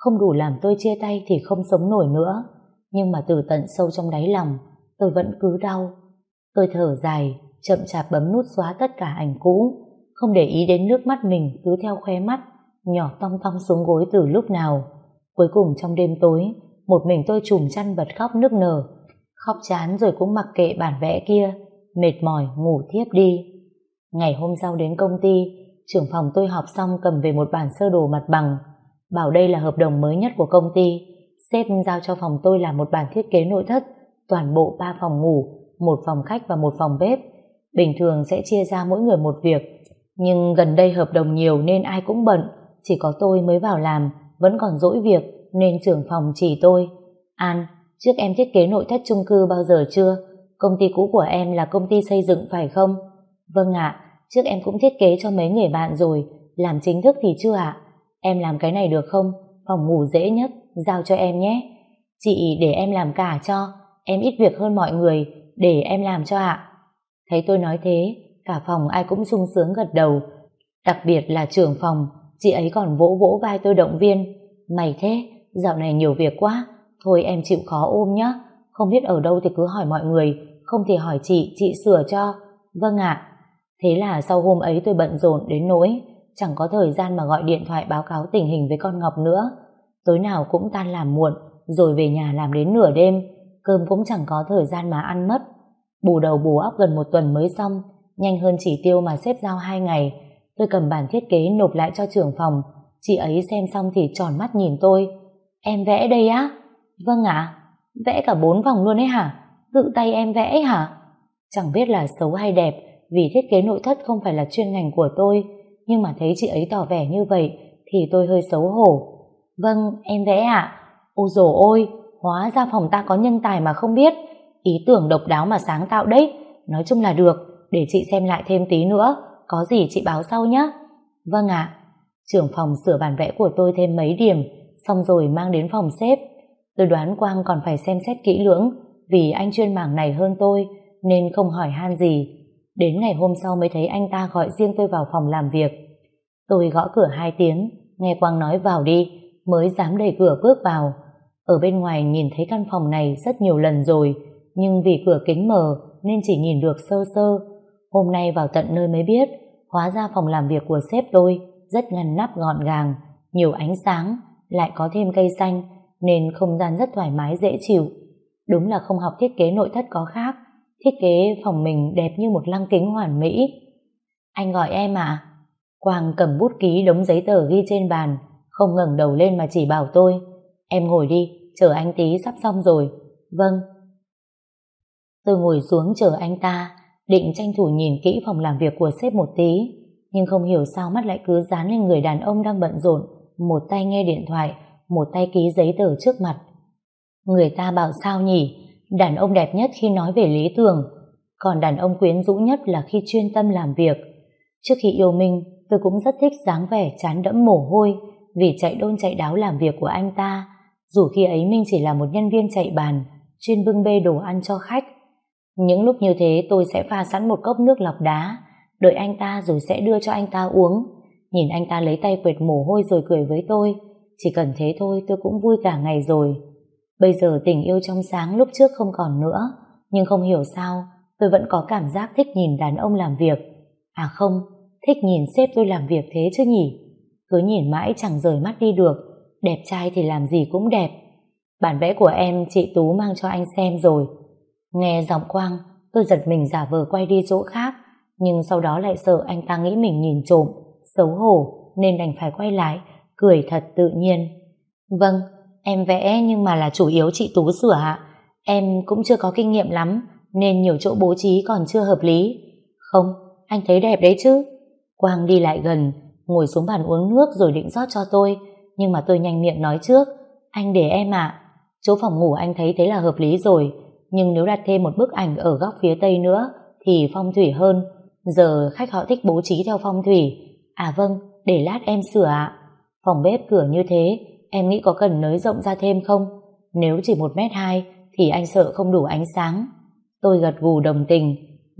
không đủ làm tôi chia tay thì không sống nổi nữa. Nhưng mà từ tận sâu trong đáy lòng, tôi vẫn cứ đau. Tôi thở dài, chậm chạp bấm nút xóa tất cả ảnh cũ, không để ý đến nước mắt mình cứ theo khóe mắt, nhỏ tong tong xuống gối từ lúc nào. Cuối cùng trong đêm tối, một mình tôi trùm chăn bật khóc nức nở, khóc chán rồi cũng mặc kệ bản vẽ kia, mệt mỏi ngủ thiếp đi. Ngày hôm sau đến công ty, trưởng phòng tôi họp xong cầm về một bản sơ đồ mặt bằng, bảo đây là hợp đồng mới nhất của công ty. Sếp giao cho phòng tôi là một bản thiết kế nội thất, toàn bộ ba phòng ngủ, một phòng khách và một phòng bếp. Bình thường sẽ chia ra mỗi người một việc, nhưng gần đây hợp đồng nhiều nên ai cũng bận, chỉ có tôi mới vào làm, vẫn còn dỗi việc nên trưởng phòng chỉ tôi. An, trước em thiết kế nội thất chung cư bao giờ chưa? Công ty cũ của em là công ty xây dựng phải không? Vâng ạ, trước em cũng thiết kế cho mấy người bạn rồi, làm chính thức thì chưa ạ. Em làm cái này được không? Phòng ngủ dễ nhất, giao cho em nhé. Chị để em làm cả cho, em ít việc hơn mọi người, để em làm cho ạ. Thấy tôi nói thế, cả phòng ai cũng sung sướng gật đầu. Đặc biệt là trưởng phòng, chị ấy còn vỗ vỗ vai tôi động viên. Mày thế, dạo này nhiều việc quá, thôi em chịu khó ôm nhé. Không biết ở đâu thì cứ hỏi mọi người, không thì hỏi chị, chị sửa cho. Vâng ạ. Thế là sau hôm ấy tôi bận rộn đến nỗi chẳng có thời gian mà gọi điện thoại báo cáo tình hình với con Ngọc nữa. Tối nào cũng tan làm muộn, rồi về nhà làm đến nửa đêm, cơm cũng chẳng có thời gian mà ăn mất. Bù đầu bù óc gần một tuần mới xong, nhanh hơn chỉ tiêu mà xếp giao hai ngày. Tôi cầm bản thiết kế nộp lại cho trưởng phòng, chị ấy xem xong thì tròn mắt nhìn tôi. Em vẽ đây á? Vâng ạ. Vẽ cả bốn vòng luôn ấy hả? Tự tay em vẽ hả? Chẳng biết là xấu hay đẹp, vì thiết kế nội thất không phải là chuyên ngành của tôi, nhưng mà thấy chị ấy tỏ vẻ như vậy thì tôi hơi xấu hổ. Vâng, em vẽ ạ. À? Ôi dồi ôi, hóa ra phòng ta có nhân tài mà không biết. Ý tưởng độc đáo mà sáng tạo đấy. Nói chung là được, để chị xem lại thêm tí nữa. Có gì chị báo sau nhé. Vâng ạ. Trưởng phòng sửa bản vẽ của tôi thêm mấy điểm, xong rồi mang đến phòng xếp. Tôi đoán Quang còn phải xem xét kỹ lưỡng, vì anh chuyên mảng này hơn tôi, nên không hỏi han gì. Đến ngày hôm sau mới thấy anh ta gọi riêng tôi vào phòng làm việc. Tôi gõ cửa hai tiếng, nghe Quang nói vào đi, mới dám đẩy cửa bước vào. Ở bên ngoài nhìn thấy căn phòng này rất nhiều lần rồi, nhưng vì cửa kính mờ nên chỉ nhìn được sơ sơ. Hôm nay vào tận nơi mới biết, hóa ra phòng làm việc của sếp tôi rất ngăn nắp gọn gàng, nhiều ánh sáng, lại có thêm cây xanh, nên không gian rất thoải mái dễ chịu. Đúng là không học thiết kế nội thất có khác, thiết kế phòng mình đẹp như một lăng kính hoàn mỹ. Anh gọi em à? Quang cầm bút ký đống giấy tờ ghi trên bàn, không ngẩng đầu lên mà chỉ bảo tôi. Em ngồi đi, chờ anh tí sắp xong rồi. Vâng. Tôi ngồi xuống chờ anh ta, định tranh thủ nhìn kỹ phòng làm việc của sếp một tí, nhưng không hiểu sao mắt lại cứ dán lên người đàn ông đang bận rộn, một tay nghe điện thoại, một tay ký giấy tờ trước mặt. Người ta bảo sao nhỉ? Đàn ông đẹp nhất khi nói về lý tưởng, còn đàn ông quyến rũ nhất là khi chuyên tâm làm việc. Trước khi yêu Minh, tôi cũng rất thích dáng vẻ chán đẫm mồ hôi vì chạy đôn chạy đáo làm việc của anh ta, dù khi ấy Minh chỉ là một nhân viên chạy bàn, chuyên bưng bê đồ ăn cho khách. Những lúc như thế tôi sẽ pha sẵn một cốc nước lọc đá, đợi anh ta rồi sẽ đưa cho anh ta uống. Nhìn anh ta lấy tay quệt mồ hôi rồi cười với tôi, chỉ cần thế thôi tôi cũng vui cả ngày rồi. Bây giờ tình yêu trong sáng lúc trước không còn nữa, nhưng không hiểu sao tôi vẫn có cảm giác thích nhìn đàn ông làm việc. À không, thích nhìn sếp tôi làm việc thế chứ nhỉ? Cứ nhìn mãi chẳng rời mắt đi được, đẹp trai thì làm gì cũng đẹp. Bản vẽ của em chị Tú mang cho anh xem rồi. Nghe giọng quang, tôi giật mình giả vờ quay đi chỗ khác, nhưng sau đó lại sợ anh ta nghĩ mình nhìn trộm, xấu hổ, nên đành phải quay lại, cười thật tự nhiên. Vâng, em vẽ nhưng mà là chủ yếu chị Tú sửa ạ. Em cũng chưa có kinh nghiệm lắm, nên nhiều chỗ bố trí còn chưa hợp lý. Không, anh thấy đẹp đấy chứ. Quang đi lại gần, ngồi xuống bàn uống nước rồi định rót cho tôi, nhưng mà tôi nhanh miệng nói trước, anh để em ạ. Chỗ phòng ngủ anh thấy thế là hợp lý rồi, nhưng nếu đặt thêm một bức ảnh ở góc phía tây nữa thì phong thủy hơn. Giờ khách họ thích bố trí theo phong thủy. À vâng, để lát em sửa ạ. Phòng bếp cửa như thế, em nghĩ có cần nới rộng ra thêm không? Nếu chỉ một mét hai thì anh sợ không đủ ánh sáng. Tôi gật gù đồng tình.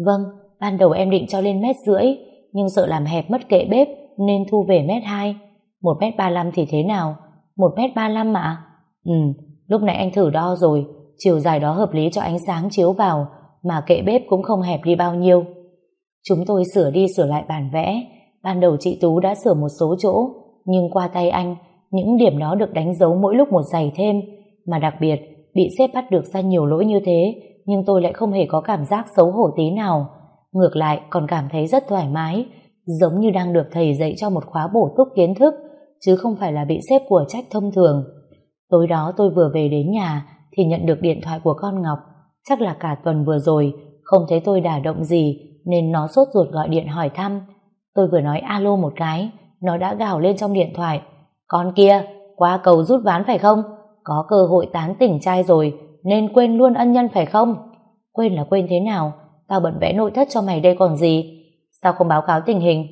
Vâng, ban đầu em định cho lên mét rưỡi, nhưng sợ làm hẹp mất kệ bếp nên thu về mét hai. Một mét ba lăm thì thế nào? Một mét ba lăm mà. Ừ, lúc nãy anh thử đo rồi, chiều dài đó hợp lý cho ánh sáng chiếu vào, mà kệ bếp cũng không hẹp đi bao nhiêu. Chúng tôi sửa đi sửa lại bản vẽ, ban đầu chị Tú đã sửa một số chỗ, nhưng qua tay anh, những điểm đó được đánh dấu mỗi lúc một dày thêm, mà đặc biệt, bị xếp bắt được ra nhiều lỗi như thế, nhưng tôi lại không hề có cảm giác xấu hổ tí nào. Ngược lại, còn cảm thấy rất thoải mái, giống như đang được thầy dạy cho một khóa bổ túc kiến thức, chứ không phải là bị xếp của trách thông thường. Tối đó tôi vừa về đến nhà thì nhận được điện thoại của con Ngọc. chắc là cả tuần vừa rồi không thấy tôi đả động gì nên nó sốt ruột gọi điện hỏi thăm. Tôi vừa nói alo một cái, nó đã gào lên trong điện thoại. Con kia, qua cầu rút ván phải không? Có cơ hội tán tỉnh trai rồi nên quên luôn ân nhân phải không? Quên là quên thế nào? Tao bận vẽ nội thất cho mày đây còn gì? Sao không báo cáo tình hình?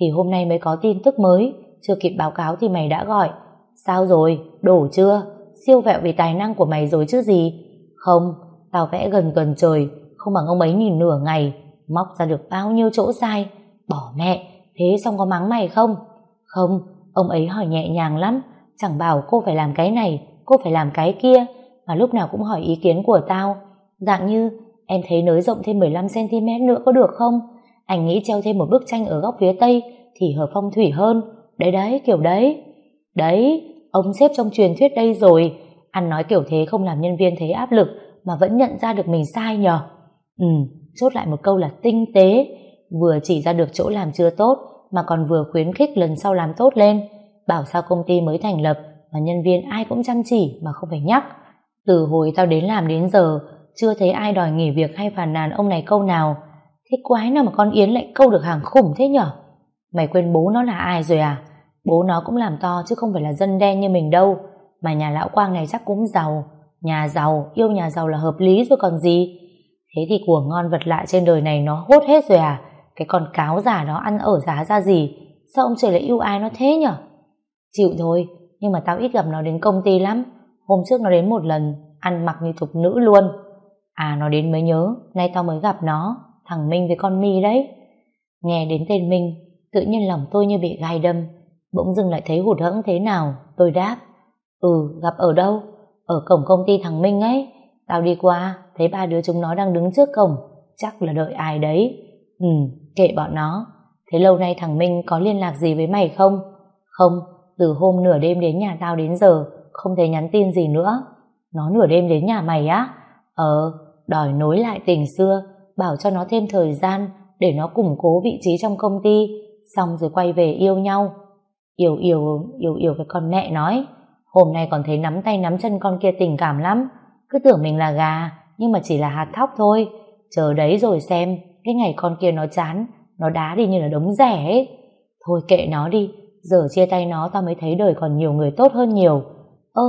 Thì hôm nay mới có tin tức mới, chưa kịp báo cáo thì mày đã gọi. Sao rồi? Đổ chưa? Siêu vẹo vì tài năng của mày rồi chứ gì? Không, tao vẽ gần tuần trời, không bằng ông ấy nhìn nửa ngày, móc ra được bao nhiêu chỗ sai. Bỏ mẹ, thế xong có mắng mày không? Không, ông ấy hỏi nhẹ nhàng lắm, chẳng bảo cô phải làm cái này, cô phải làm cái kia, mà lúc nào cũng hỏi ý kiến của tao. Dạng như, em thấy nới rộng thêm 15cm nữa có được không? Anh nghĩ treo thêm một bức tranh ở góc phía tây thì hợp phong thủy hơn. Đấy đấy, kiểu đấy. Đấy, ông xếp trong truyền thuyết đây rồi. Ăn nói kiểu thế không làm nhân viên thấy áp lực mà vẫn nhận ra được mình sai nhờ. Ừ, chốt lại một câu là tinh tế. Vừa chỉ ra được chỗ làm chưa tốt mà còn vừa khuyến khích lần sau làm tốt lên. Bảo sao công ty mới thành lập mà nhân viên ai cũng chăm chỉ mà không phải nhắc. Từ hồi tao đến làm đến giờ chưa thấy ai đòi nghỉ việc hay phàn nàn ông này câu nào. Thế quái nào mà con Yến lại câu được hàng khủng thế nhở? Mày quên bố nó là ai rồi à? Bố nó cũng làm to chứ không phải là dân đen như mình đâu. Mà nhà lão Quang này chắc cũng giàu. Nhà giàu, yêu nhà giàu là hợp lý rồi còn gì. Thế thì của ngon vật lạ trên đời này nó hốt hết rồi à? Cái con cáo giả nó ăn ở giá ra gì? Sao ông trời lại yêu ai nó thế nhở? Chịu thôi, nhưng mà tao ít gặp nó đến công ty lắm. Hôm trước nó đến một lần, ăn mặc như thục nữ luôn. À nó đến mới nhớ, nay tao mới gặp nó, thằng Minh với con My đấy. Nghe đến tên Minh, tự nhiên lòng tôi như bị gai đâm, bỗng dưng lại thấy hụt hẫng thế nào, tôi đáp. Ừ, gặp ở đâu? Ở cổng công ty thằng Minh ấy. Tao đi qua, thấy ba đứa chúng nó đang đứng trước cổng, chắc là đợi ai đấy. Ừ, kệ bọn nó. Thế lâu nay thằng Minh có liên lạc gì với mày không? Không, từ hôm nửa đêm đến nhà tao đến giờ, không thấy nhắn tin gì nữa. Nó nửa đêm đến nhà mày á? Ờ, đòi nối lại tình xưa, bảo cho nó thêm thời gian để nó củng cố vị trí trong công ty, xong rồi quay về yêu nhau. Yêu yêu, yêu yêu cái con mẹ nói, hôm nay còn thấy nắm tay nắm chân con kia tình cảm lắm, cứ tưởng mình là gà, nhưng mà chỉ là hạt thóc thôi, chờ đấy rồi xem, cái ngày con kia nó chán, nó đá đi như là đống rẻ ấy. Thôi kệ nó đi, giờ chia tay nó tao mới thấy đời còn nhiều người tốt hơn nhiều. Ơ,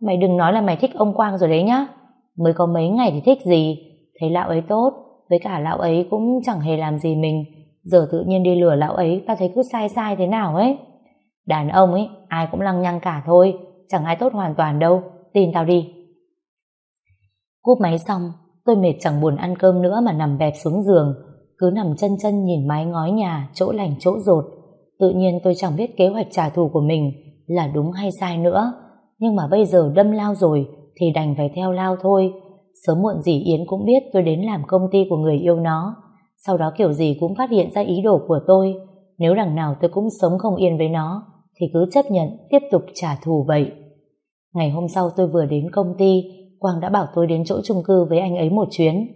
mày đừng nói là mày thích ông Quang rồi đấy nhá. Mới có mấy ngày thì thích gì, thấy lão ấy tốt, với cả lão ấy cũng chẳng hề làm gì mình, giờ tự nhiên đi lừa lão ấy tao thấy cứ sai sai thế nào ấy. Đàn ông ấy, ai cũng lăng nhăng cả thôi, chẳng ai tốt hoàn toàn đâu, tin tao đi. Cúp máy xong, tôi mệt chẳng buồn ăn cơm nữa mà nằm bẹp xuống giường, cứ nằm chân chân nhìn mái ngói nhà, chỗ lành chỗ rột. Tự nhiên tôi chẳng biết kế hoạch trả thù của mình là đúng hay sai nữa, nhưng mà bây giờ đâm lao rồi thì đành phải theo lao thôi. Sớm muộn gì Yến cũng biết tôi đến làm công ty của người yêu nó, sau đó kiểu gì cũng phát hiện ra ý đồ của tôi. Nếu đằng nào tôi cũng sống không yên với nó, thì cứ chấp nhận tiếp tục trả thù vậy. Ngày hôm sau tôi vừa đến công ty, Quang đã bảo tôi đến chỗ chung cư với anh ấy một chuyến.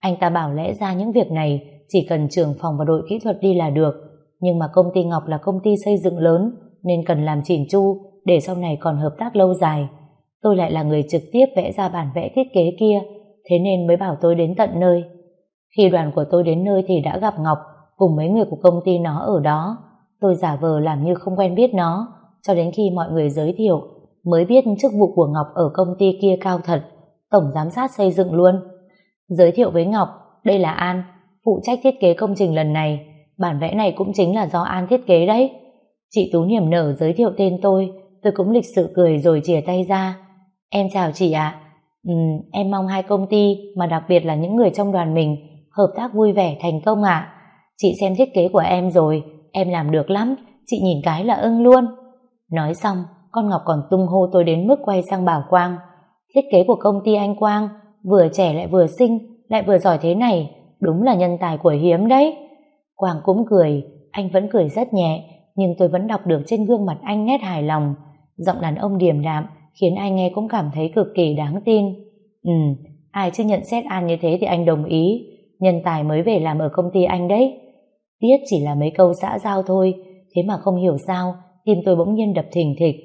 Anh ta bảo lẽ ra những việc này chỉ cần trưởng phòng và đội kỹ thuật đi là được, nhưng mà công ty Ngọc là công ty xây dựng lớn nên cần làm chỉn chu để sau này còn hợp tác lâu dài. Tôi lại là người trực tiếp vẽ ra bản vẽ thiết kế kia, thế nên mới bảo tôi đến tận nơi. Khi đoàn của tôi đến nơi thì đã gặp Ngọc cùng mấy người của công ty nó ở đó. Tôi giả vờ làm như không quen biết nó, cho đến khi mọi người giới thiệu mới biết chức vụ của Ngọc ở công ty kia cao thật, tổng giám sát xây dựng luôn. Giới thiệu với Ngọc, đây là An, phụ trách thiết kế công trình lần này, bản vẽ này cũng chính là do An thiết kế đấy. Chị Tú niềm nở giới thiệu tên tôi, tôi cũng lịch sự cười rồi chìa tay ra. Em chào chị ạ, ừ, em mong hai công ty, mà đặc biệt là những người trong đoàn mình, hợp tác vui vẻ thành công ạ. Chị xem thiết kế của em rồi, em làm được lắm, chị nhìn cái là ưng luôn. Nói xong, con Ngọc còn tung hô tôi đến mức quay sang bảo Quang. Thiết kế của công ty anh Quang, vừa trẻ lại vừa xinh, lại vừa giỏi thế này, đúng là nhân tài của hiếm đấy. Quang cũng cười, anh vẫn cười rất nhẹ, nhưng tôi vẫn đọc được trên gương mặt anh nét hài lòng. Giọng đàn ông điềm đạm, khiến anh nghe cũng cảm thấy cực kỳ đáng tin. Ừ, ai chứ nhận xét An như thế thì anh đồng ý, nhân tài mới về làm ở công ty anh đấy. Biết chỉ là mấy câu xã giao thôi, thế mà không hiểu sao, tim tôi bỗng nhiên đập thình thịch.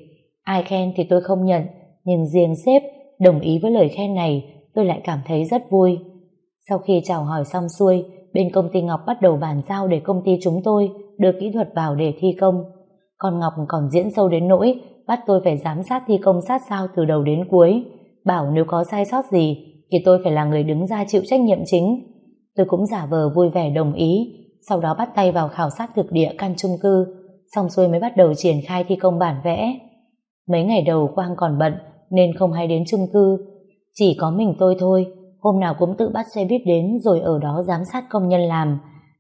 Ai khen thì tôi không nhận, nhưng riêng sếp đồng ý với lời khen này tôi lại cảm thấy rất vui. Sau khi chào hỏi xong xuôi, bên công ty Ngọc bắt đầu bàn giao để công ty chúng tôi đưa kỹ thuật vào để thi công. Còn Ngọc còn diễn sâu đến nỗi bắt tôi phải giám sát thi công sát sao từ đầu đến cuối, bảo nếu có sai sót gì thì tôi phải là người đứng ra chịu trách nhiệm chính. Tôi cũng giả vờ vui vẻ đồng ý, sau đó bắt tay vào khảo sát thực địa căn chung cư, xong xuôi mới bắt đầu triển khai thi công bản vẽ. Mấy ngày đầu Quang còn bận nên không hay đến chung cư, chỉ có mình tôi thôi, hôm nào cũng tự bắt xe buýt đến rồi ở đó giám sát công nhân làm.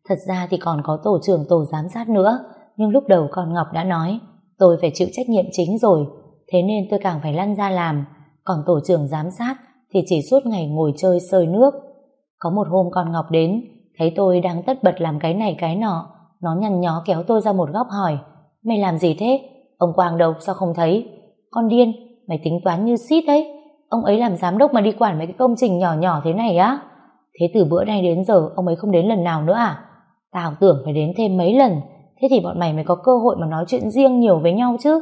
Thật ra thì còn có tổ trưởng tổ giám sát nữa, nhưng lúc đầu con Ngọc đã nói tôi phải chịu trách nhiệm chính rồi, thế nên tôi càng phải lăn ra làm, còn tổ trưởng giám sát thì chỉ suốt ngày ngồi chơi sơi nước. Có một hôm con Ngọc đến, thấy tôi đang tất bật làm cái này cái nọ, nó nhăn nhó kéo tôi ra một góc hỏi, mày làm gì thế? Ông Quang đâu, sao không thấy? Con điên, mày tính toán như xít đấy, ông ấy làm giám đốc mà đi quản mấy cái công trình nhỏ nhỏ thế này á? Thế từ bữa nay đến giờ ông ấy không đến lần nào nữa à? Tao tưởng phải đến thêm mấy lần, thế thì bọn mày mới có cơ hội mà nói chuyện riêng nhiều với nhau chứ.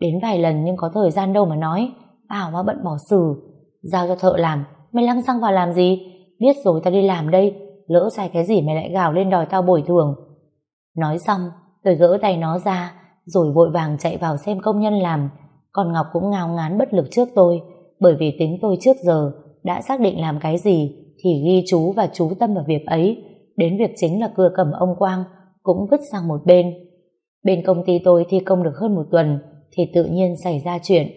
Đến vài lần nhưng có thời gian đâu mà nói, bảo mà bận bỏ xử. Giao cho thợ làm, mày lăng xăng vào làm gì? Biết rồi tao đi làm đây, lỡ sai cái gì mày lại gào lên đòi tao bồi thường. Nói xong, tôi gỡ tay nó ra, rồi vội vàng chạy vào xem công nhân làm, còn Ngọc cũng ngao ngán bất lực trước tôi, bởi vì tính tôi trước giờ đã xác định làm cái gì thì ghi chú và chú tâm vào việc ấy, đến việc chính là cưa cầm ông Quang cũng vứt sang một bên. Bên công ty tôi thi công được hơn một tuần thì tự nhiên xảy ra chuyện.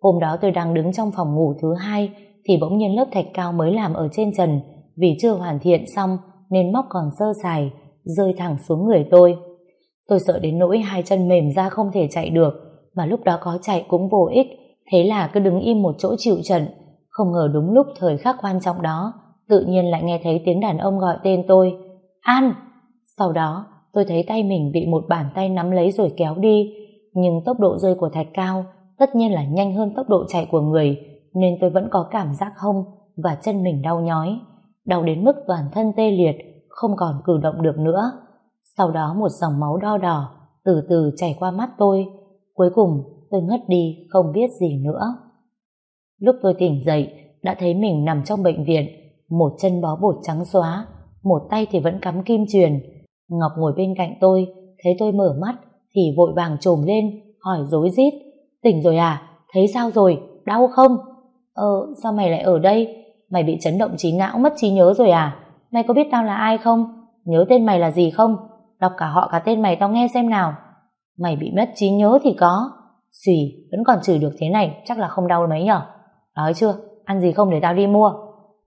Hôm đó tôi đang đứng trong phòng ngủ thứ hai thì bỗng nhiên lớp thạch cao mới làm ở trên trần vì chưa hoàn thiện xong nên móc còn sơ sài, rơi thẳng xuống người tôi. Tôi sợ đến nỗi hai chân mềm ra không thể chạy được, mà lúc đó có chạy cũng vô ích. Thế là cứ đứng im một chỗ chịu trận. Không ngờ đúng lúc thời khắc quan trọng đó, tự nhiên lại nghe thấy tiếng đàn ông gọi tên tôi. An! Sau đó, tôi thấy tay mình bị một bàn tay nắm lấy rồi kéo đi. Nhưng tốc độ rơi của thạch cao tất nhiên là nhanh hơn tốc độ chạy của người, nên tôi vẫn có cảm giác hông và chân mình đau nhói đau đến mức toàn thân tê liệt, không còn cử động được nữa. Sau đó một dòng máu đo đỏ từ từ chảy qua mắt tôi, cuối cùng tôi ngất đi không biết gì nữa. Lúc tôi tỉnh dậy, đã thấy mình nằm trong bệnh viện, một chân bó bột trắng xóa, một tay thì vẫn cắm kim truyền. Ngọc ngồi bên cạnh tôi, thấy tôi mở mắt thì vội vàng trồm lên, hỏi dối rít, tỉnh rồi à? Thấy sao rồi? Đau không? Ờ sao mày lại ở đây? Mày bị chấn động trí não, mất trí nhớ rồi à? Mày có biết tao là ai không? Nhớ tên mày là gì không? Đọc cả họ cả tên mày tao nghe xem nào. Mày bị mất trí nhớ thì có. Xùi, vẫn còn chửi được thế này, chắc là không đau mấy nhở? Nói chưa, ăn gì không để tao đi mua?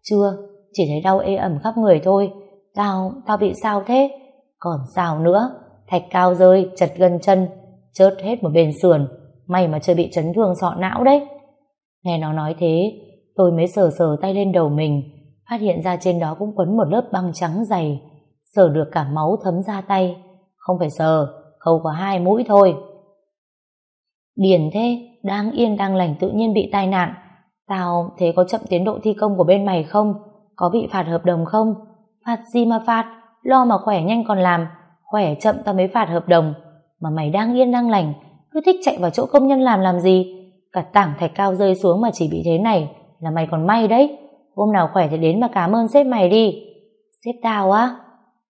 Chưa, chỉ thấy đau ê ẩm khắp người thôi. Tao tao bị sao thế? Còn sao nữa? Thạch cao rơi, chật gân chân, chớt hết một bên sườn. May mà chưa bị chấn thương sọ não đấy. Nghe nó nói thế tôi mới sờ sờ tay lên đầu mình. Phát hiện ra trên đó cũng quấn một lớp băng trắng dày. Sờ được cả máu thấm ra tay. Không phải sờ khâu có hai mũi thôi. Điển thế, đang yên đang lành tự nhiên bị tai nạn. Tao thế có chậm tiến độ thi công của bên mày không? Có bị phạt hợp đồng không? Phạt gì mà phạt? Lo mà khỏe nhanh còn làm. Khỏe chậm tao mới phạt hợp đồng. Mà mày đang yên đang lành, cứ thích chạy vào chỗ công nhân làm làm gì? Cả tảng thạch cao rơi xuống mà chỉ bị thế này là mày còn may đấy. Hôm nào khỏe thì đến mà cảm ơn sếp mày đi. Sếp tao á,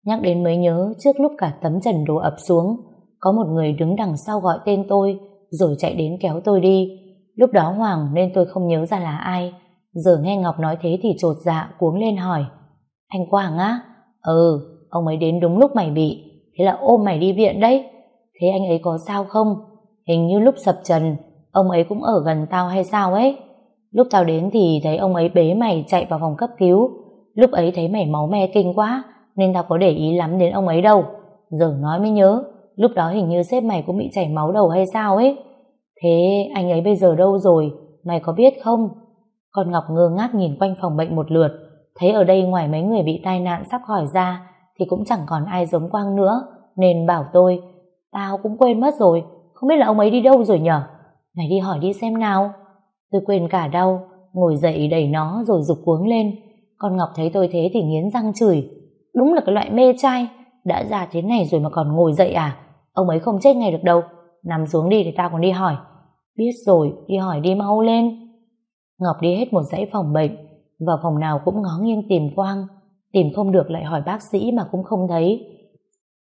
nhắc đến mới nhớ trước lúc cả tấm trần đồ ập xuống, có một người đứng đằng sau gọi tên tôi, rồi chạy đến kéo tôi đi. Lúc đó Hoàng nên tôi không nhớ ra là ai. Giờ nghe Ngọc nói thế thì trột dạ cuống lên hỏi. Anh Quang á? Ừ ông ấy đến đúng lúc mày bị. Thế là ôm mày đi viện đấy. Thế anh ấy có sao không? Hình như lúc sập trần, ông ấy cũng ở gần tao hay sao ấy? Lúc tao đến thì thấy ông ấy bế mày chạy vào phòng cấp cứu. Lúc ấy thấy mày máu me kinh quá, nên tao có để ý lắm đến ông ấy đâu. Giờ nói mới nhớ, lúc đó hình như sếp mày cũng bị chảy máu đầu hay sao ấy. Thế anh ấy bây giờ đâu rồi? Mày có biết không? Con Ngọc ngơ ngác nhìn quanh phòng bệnh một lượt. Thấy ở đây ngoài mấy người bị tai nạn sắp khỏi ra, thì cũng chẳng còn ai giống Quang nữa. Nên bảo tôi, tao cũng quên mất rồi. Không biết là ông ấy đi đâu rồi nhở? Mày đi hỏi đi xem nào tôi quên cả đau ngồi dậy đẩy nó rồi rục cuống lên. Con Ngọc thấy tôi thế thì nghiến răng chửi. Đúng là cái loại mê trai đã già thế này rồi mà còn ngồi dậy à? Ông ấy không chết ngay được đâu. Nằm xuống đi thì tao còn đi hỏi. Biết rồi đi hỏi đi mau lên. Ngọc đi hết một dãy phòng bệnh Vào phòng nào cũng ngó nghiêng tìm Quang, tìm không được lại hỏi bác sĩ mà cũng không thấy.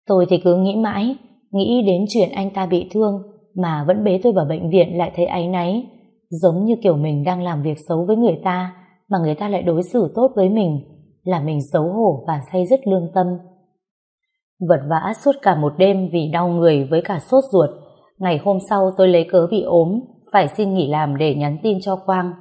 Tôi thì cứ nghĩ mãi, nghĩ đến chuyện anh ta bị thương mà vẫn bế tôi vào bệnh viện lại thấy áy náy. Giống như kiểu mình đang làm việc xấu với người ta mà người ta lại đối xử tốt với mình, là mình xấu hổ và say dứt lương tâm. Vật vã suốt cả một đêm vì đau người với cả sốt ruột. Ngày hôm sau tôi lấy cớ bị ốm, phải xin nghỉ làm để nhắn tin cho Quang.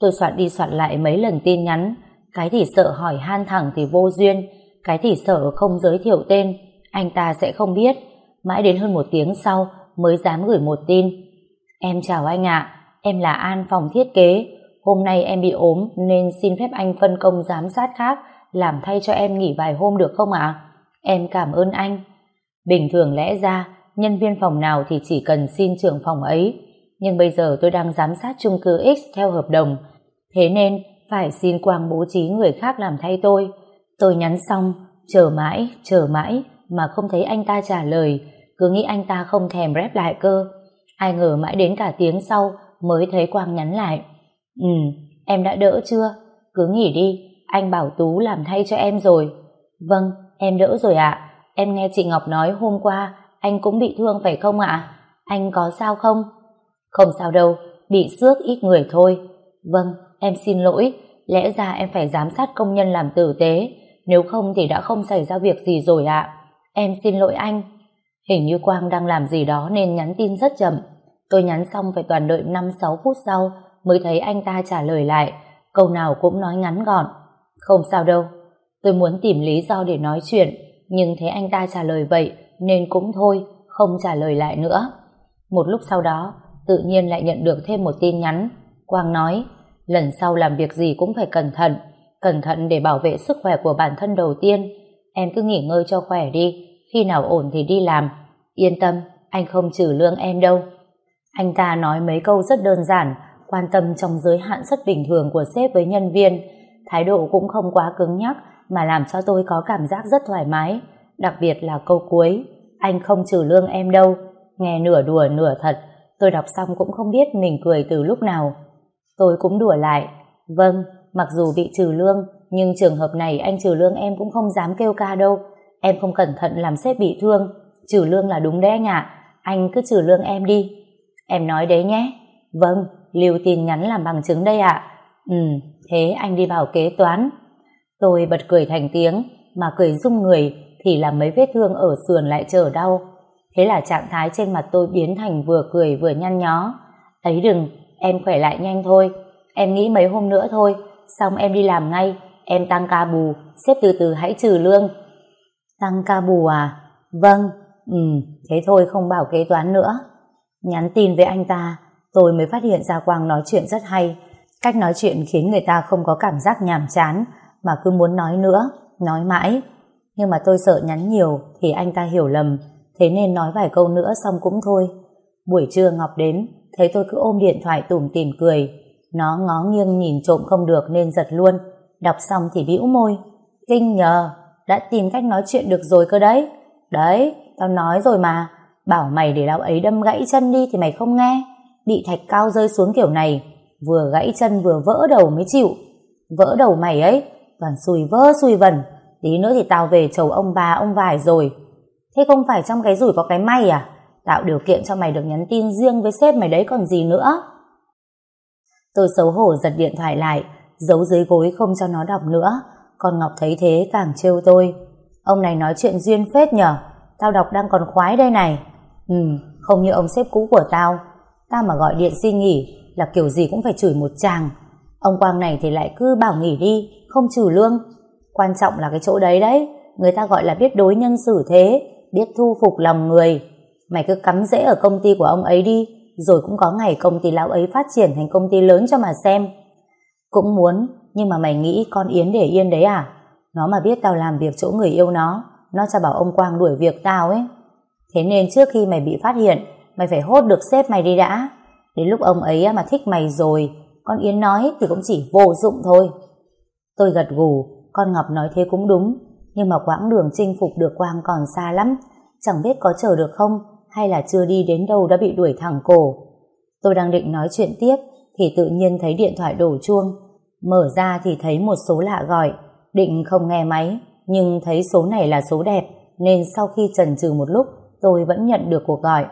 Tôi soạn đi soạn lại mấy lần tin nhắn, cái thì sợ hỏi han thẳng thì vô duyên, cái thì sợ không giới thiệu tên, anh ta sẽ không biết. Mãi đến hơn một tiếng sau mới dám gửi một tin. Em chào anh ạ, em là An phòng thiết kế. Hôm nay em bị ốm nên xin phép anh phân công giám sát khác làm thay cho em nghỉ vài hôm được không ạ? Em cảm ơn anh. Bình thường lẽ ra, nhân viên phòng nào thì chỉ cần xin trưởng phòng ấy. Nhưng bây giờ tôi đang giám sát chung cư X theo hợp đồng. Thế nên phải xin Quang bố trí người khác làm thay tôi. Tôi nhắn xong, chờ mãi, chờ mãi mà không thấy anh ta trả lời. Cứ nghĩ anh ta không thèm rep lại cơ. Ai ngờ mãi đến cả tiếng sau mới thấy Quang nhắn lại. Ừ, em đã đỡ chưa? Cứ nghỉ đi, anh bảo Tú làm thay cho em rồi. Vâng, em đỡ rồi ạ. Em nghe chị Ngọc nói hôm qua anh cũng bị thương phải không ạ? Anh có sao không? Không sao đâu, bị xước ít người thôi. Vâng, em xin lỗi. Lẽ ra em phải giám sát công nhân làm tử tế. Nếu không thì đã không xảy ra việc gì rồi ạ. Em xin lỗi anh. Hình như Quang đang làm gì đó nên nhắn tin rất chậm. Tôi nhắn xong phải toàn đợi 5-6 phút sau mới thấy anh ta trả lời lại. Câu nào cũng nói ngắn gọn. Không sao đâu, Tôi muốn tìm lý do để nói chuyện, nhưng thấy anh ta trả lời vậy nên cũng thôi, không trả lời lại nữa. Một lúc sau đó, tự nhiên lại nhận được thêm một tin nhắn. Quang nói, lần sau làm việc gì cũng phải cẩn thận, cẩn thận để bảo vệ sức khỏe của bản thân đầu tiên. Em cứ nghỉ ngơi cho khỏe đi, khi nào ổn thì đi làm. Yên tâm, anh không trừ lương em đâu. Anh ta nói mấy câu rất đơn giản, quan tâm trong giới hạn rất bình thường của sếp với nhân viên, thái độ cũng không quá cứng nhắc, mà làm cho tôi có cảm giác rất thoải mái. Đặc biệt là câu cuối, anh không trừ lương em đâu. Nghe nửa đùa nửa thật, tôi đọc xong cũng không biết mình cười từ lúc nào. Tôi cũng đùa lại. Vâng, mặc dù bị trừ lương, nhưng trường hợp này anh trừ lương em cũng không dám kêu ca đâu. Em không cẩn thận làm sếp bị thương. Trừ lương là đúng đấy anh ạ. Anh cứ trừ lương em đi. Em nói đấy nhé. Vâng, lưu tin nhắn làm bằng chứng đây ạ. Ừ, thế anh đi vào kế toán. Tôi bật cười thành tiếng, mà cười rung người thì là mấy vết thương ở sườn lại trở đau. Thế là trạng thái trên mặt tôi biến thành vừa cười vừa nhăn nhó. Ấy đừng, em khỏe lại nhanh thôi. Em nghĩ mấy hôm nữa thôi, xong em đi làm ngay, em tăng ca bù, xếp từ từ hãy trừ lương. Tăng ca bù à? Vâng, ừ, thế thôi không bảo kế toán nữa. Nhắn tin với anh ta, tôi mới phát hiện ra Quang nói chuyện rất hay. Cách nói chuyện khiến người ta không có cảm giác nhàm chán, mà cứ muốn nói nữa, nói mãi. Nhưng mà tôi sợ nhắn nhiều thì anh ta hiểu lầm, thế nên nói vài câu nữa xong cũng thôi. Buổi trưa Ngọc đến, thấy tôi cứ ôm điện thoại tủm tỉm cười. Nó ngó nghiêng nhìn trộm không được nên giật luôn. Đọc xong thì bĩu môi. Kinh nhờ, đã tìm cách nói chuyện được rồi cơ đấy. Đấy, tao nói rồi mà. Bảo mày để lão ấy đâm gãy chân đi thì mày không nghe. Bị thạch cao rơi xuống kiểu này, vừa gãy chân vừa vỡ đầu mới chịu. Vỡ đầu mày ấy, toàn xùi vỡ xùi vần. Tí nữa thì tao về chầu ông bà ông vải rồi. Thế không phải trong cái rủi có cái may à? Tạo điều kiện cho mày được nhắn tin riêng với sếp mày đấy còn gì nữa. Tôi xấu hổ giật điện thoại lại giấu dưới gối không cho nó đọc nữa. Còn Ngọc thấy thế càng trêu tôi. Ông này nói chuyện duyên phết nhở? Tao đọc đang còn khoái đây này ừ không như ông sếp cũ của tao tao mà gọi điện xin nghỉ là kiểu gì cũng phải chửi một chàng ông Quang này thì lại cứ bảo nghỉ đi không trừ lương. Quan trọng là cái chỗ đấy đấy, người ta gọi là biết đối nhân xử thế, biết thu phục lòng người. Mày cứ cắm rễ ở công ty của ông ấy đi, rồi cũng có ngày công ty lão ấy phát triển thành công ty lớn cho mà xem. Cũng muốn, nhưng mà mày nghĩ con Yến để yên đấy à? Nó mà biết tao làm việc chỗ người yêu nó, nó cho bảo ông Quang đuổi việc tao ấy. Thế nên trước khi mày bị phát hiện, mày phải hốt được sếp mày đi đã. Đến lúc ông ấy mà thích mày rồi, con Yến nói thì cũng chỉ vô dụng thôi. Tôi gật gù, con Ngọc nói thế cũng đúng, nhưng mà quãng đường chinh phục được Quang còn xa lắm, chẳng biết có chờ được không, hay là chưa đi đến đâu đã bị đuổi thẳng cổ. Tôi đang định nói chuyện tiếp, thì tự nhiên thấy điện thoại đổ chuông. Mở ra thì thấy một số lạ gọi, định không nghe máy, nhưng thấy số này là số đẹp, nên sau khi chần chừ một lúc, tôi vẫn nhận được cuộc gọi.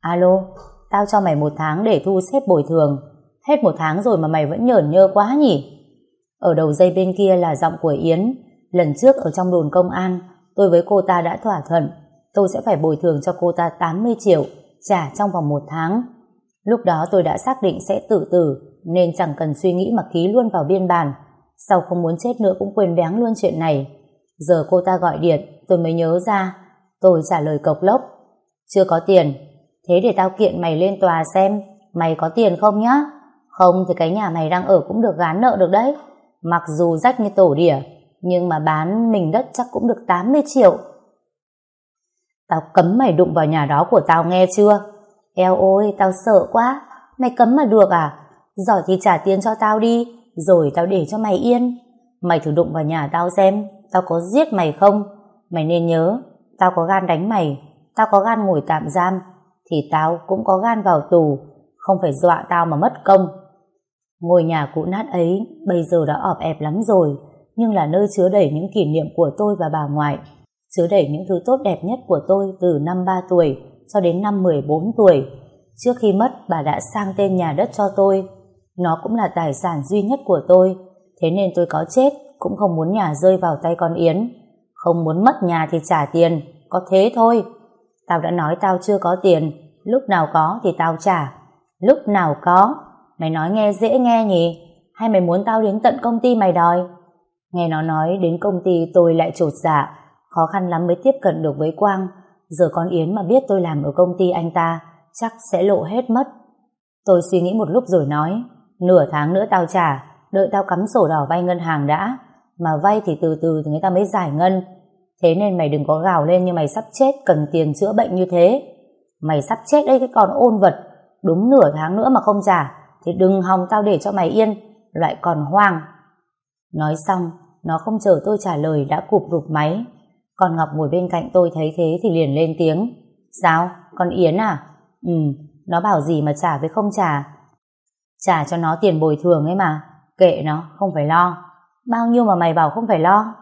Alo, tao cho mày một tháng để thu xếp bồi thường. Hết một tháng rồi mà mày vẫn nhởn nhơ quá nhỉ? Ở đầu dây bên kia là giọng của Yến. Lần trước ở trong đồn công an, tôi với cô ta đã thỏa thuận. Tôi sẽ phải bồi thường cho cô ta 80 triệu, trả trong vòng một tháng. Lúc đó tôi đã xác định sẽ tự tử, nên chẳng cần suy nghĩ mà ký luôn vào biên bản. Sau không muốn chết nữa cũng quên béng luôn chuyện này. Giờ cô ta gọi điện, tôi mới nhớ ra. Tôi trả lời cộc lốc. Chưa có tiền. Thế để tao kiện mày lên tòa xem, mày có tiền không nhá? Không thì cái nhà mày đang ở cũng được gán nợ được đấy. Mặc dù rách như tổ đỉa, nhưng mà bán mình đất chắc cũng được 80 triệu. Tao cấm mày đụng vào nhà đó của tao nghe chưa? Eo ôi, tao sợ quá. Mày cấm mà được à? Giỏi thì trả tiền cho tao đi, rồi tao để cho mày yên. Mày thử đụng vào nhà tao xem, tao có giết mày không? Mày nên nhớ, tao có gan đánh mày, tao có gan ngồi tạm giam, thì tao cũng có gan vào tù, không phải dọa tao mà mất công. Ngôi nhà cũ nát ấy bây giờ đã ọp ẹp lắm rồi, nhưng là nơi chứa đầy những kỷ niệm của tôi và bà ngoại, chứa đầy những thứ tốt đẹp nhất của tôi từ năm 3 tuổi cho đến năm 14 tuổi. Trước khi mất, bà đã sang tên nhà đất cho tôi. Nó cũng là tài sản duy nhất của tôi, thế nên tôi có chết cũng không muốn nhà rơi vào tay con Yến. Không muốn mất nhà thì trả tiền, có thế thôi. Tao đã nói tao chưa có tiền, lúc nào có thì tao trả. Lúc nào có, mày nói nghe dễ nghe nhỉ? Hay mày muốn tao đến tận công ty mày đòi? Nghe nó nói đến công ty tôi lại trột dạ, khó khăn lắm mới tiếp cận được với Quang. Giờ con Yến mà biết tôi làm ở công ty anh ta, chắc sẽ lộ hết mất. Tôi suy nghĩ một lúc rồi nói, nửa tháng nữa tao trả, đợi tao cắm sổ đỏ vay ngân hàng đã. Mà vay thì từ từ thì người ta mới giải ngân. Thế nên mày đừng có gào lên như mày sắp chết cần tiền chữa bệnh như thế. Mày sắp chết đấy cái con ôn vật. Đúng nửa tháng nữa mà không trả thì đừng hòng tao để cho mày yên. Loại còn hoang. Nói xong, nó không chờ tôi trả lời đã cụp rụp máy. còn Ngọc ngồi bên cạnh tôi thấy thế thì liền lên tiếng. Sao? Con Yến à? Ừ, nó bảo gì mà trả với không trả. Trả cho nó tiền bồi thường ấy mà. Kệ nó, không phải lo. Bao nhiêu mà mày bảo không phải lo?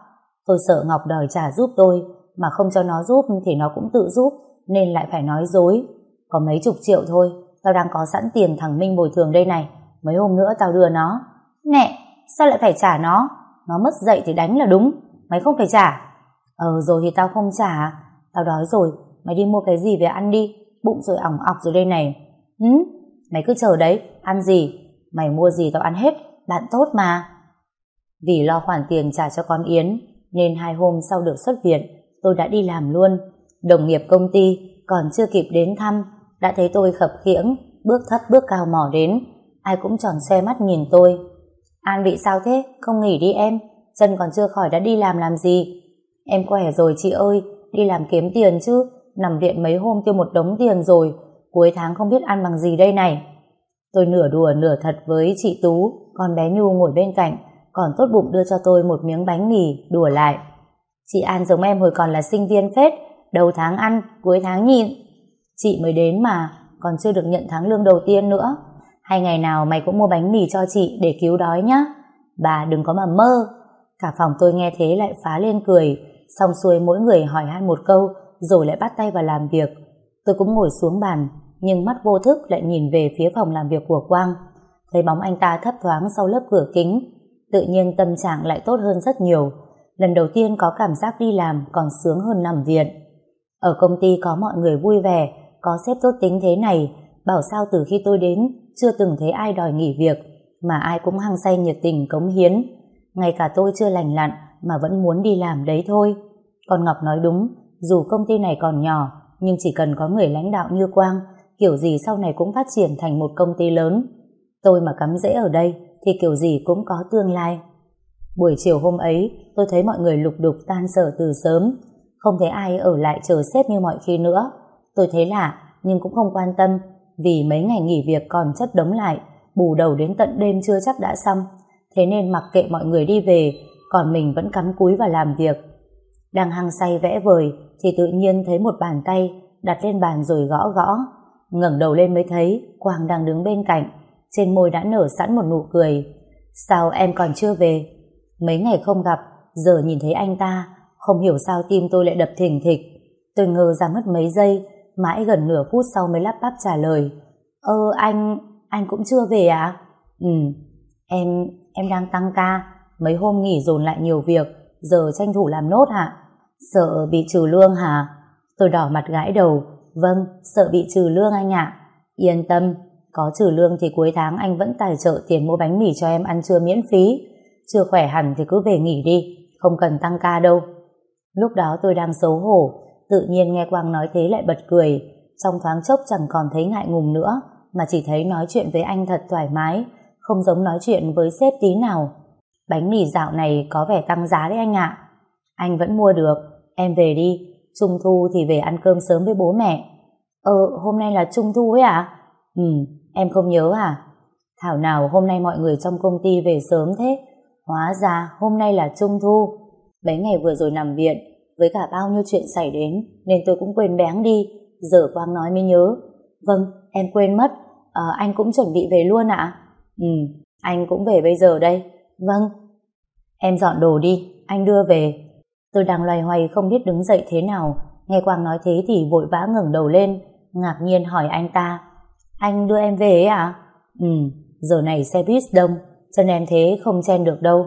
Tôi sợ Ngọc đòi trả giúp tôi, mà không cho nó giúp thì nó cũng tự giúp, nên lại phải nói dối. Có mấy chục triệu thôi, tao đang có sẵn tiền thằng Minh bồi thường đây này. Mấy hôm nữa tao đưa nó. Nè, sao lại phải trả nó? Nó mất dậy thì đánh là đúng, mày không phải trả. Ờ rồi thì tao không trả, tao đói rồi, mày đi mua cái gì về ăn đi, bụng rồi ỏng ọc rồi đây này. Hứ, mày cứ chờ đấy, ăn gì? Mày mua gì tao ăn hết, bạn tốt mà. Vì lo khoản tiền trả cho con Yến, nên hai hôm sau được xuất viện, tôi đã đi làm luôn. Đồng nghiệp công ty còn chưa kịp đến thăm, đã thấy tôi khập khiễng, bước thấp bước cao mò đến. Ai cũng tròn xe mắt nhìn tôi. An bị sao thế? Không nghỉ đi em. Chân còn chưa khỏi đã đi làm làm gì? Em khỏe rồi chị ơi, đi làm kiếm tiền chứ. Nằm viện mấy hôm tiêu một đống tiền rồi. Cuối tháng không biết ăn bằng gì đây này. Tôi nửa đùa nửa thật với chị Tú, con bé Nhu ngồi bên cạnh, còn tốt bụng đưa cho tôi một miếng bánh mì, đùa lại. Chị An giống em hồi còn là sinh viên phết, đầu tháng ăn, cuối tháng nhịn. Chị mới đến mà, còn chưa được nhận tháng lương đầu tiên nữa. Hay ngày nào mày cũng mua bánh mì cho chị để cứu đói nhá. Bà đừng có mà mơ. Cả phòng tôi nghe thế lại phá lên cười, xong xuôi mỗi người hỏi han một câu, rồi lại bắt tay vào làm việc. Tôi cũng ngồi xuống bàn, nhưng mắt vô thức lại nhìn về phía phòng làm việc của Quang. Thấy bóng anh ta thấp thoáng sau lớp cửa kính, tự nhiên tâm trạng lại tốt hơn rất nhiều. Lần đầu tiên có cảm giác đi làm còn sướng hơn nằm viện. Ở công ty có mọi người vui vẻ, có sếp tốt tính thế này, bảo sao từ khi tôi đến chưa từng thấy ai đòi nghỉ việc, mà ai cũng hăng say nhiệt tình cống hiến. Ngay cả tôi chưa lành lặn mà vẫn muốn đi làm đấy thôi. Còn Ngọc nói đúng, dù công ty này còn nhỏ, nhưng chỉ cần có người lãnh đạo như Quang, kiểu gì sau này cũng phát triển thành một công ty lớn. Tôi mà cắm rễ ở đây thì kiểu gì cũng có tương lai. Buổi chiều hôm ấy, tôi thấy mọi người lục đục tan sở từ sớm, không thấy ai ở lại chờ xếp như mọi khi nữa. Tôi thấy lạ, nhưng cũng không quan tâm, vì mấy ngày nghỉ việc còn chất đống lại, bù đầu đến tận đêm chưa chắc đã xong. Thế nên mặc kệ mọi người đi về, còn mình vẫn cắm cúi và làm việc. Đang hăng say vẽ vời, thì tự nhiên thấy một bàn tay đặt lên bàn rồi gõ gõ. ngẩng đầu lên mới thấy Quang đang đứng bên cạnh, trên môi đã nở sẵn một nụ cười. Sao em còn chưa về? Mấy ngày không gặp, giờ nhìn thấy anh ta, không hiểu sao tim tôi lại đập thình thịch. Tôi ngơ ra mất mấy giây, mãi gần nửa phút sau mới lắp bắp trả lời. Ơ anh, anh cũng chưa về à? Ừ, em, em đang tăng ca, mấy hôm nghỉ dồn lại nhiều việc, giờ tranh thủ làm nốt hả? Sợ bị trừ lương hả? Tôi đỏ mặt gãi đầu, vâng, sợ bị trừ lương anh ạ. Yên tâm, có trừ lương thì cuối tháng anh vẫn tài trợ tiền mua bánh mì cho em ăn trưa miễn phí. Chưa khỏe hẳn thì cứ về nghỉ đi, không cần tăng ca đâu. Lúc đó tôi đang xấu hổ, tự nhiên nghe Quang nói thế lại bật cười. Trong thoáng chốc chẳng còn thấy ngại ngùng nữa, mà chỉ thấy nói chuyện với anh thật thoải mái, không giống nói chuyện với sếp tí nào. Bánh mì dạo này có vẻ tăng giá đấy anh ạ. Anh vẫn mua được, em về đi, Trung Thu thì về ăn cơm sớm với bố mẹ. Ờ, hôm nay là Trung Thu ấy à? Ừ, em không nhớ à? Thảo nào hôm nay mọi người trong công ty về sớm thế? Hóa ra hôm nay là Trung Thu. Mấy ngày vừa rồi nằm viện, với cả bao nhiêu chuyện xảy đến, nên tôi cũng quên béng đi. Giờ Quang nói mới nhớ. Vâng, em quên mất. À, anh cũng chuẩn bị về luôn ạ? Ừ, anh cũng về bây giờ đây. Vâng. Em dọn đồ đi, anh đưa về. Tôi đang loay hoay không biết đứng dậy thế nào. Nghe Quang nói thế thì vội vã ngẩng đầu lên, ngạc nhiên hỏi anh ta. Anh đưa em về ấy à? Ừ, giờ này xe buýt đông, chân em thế không chen được đâu.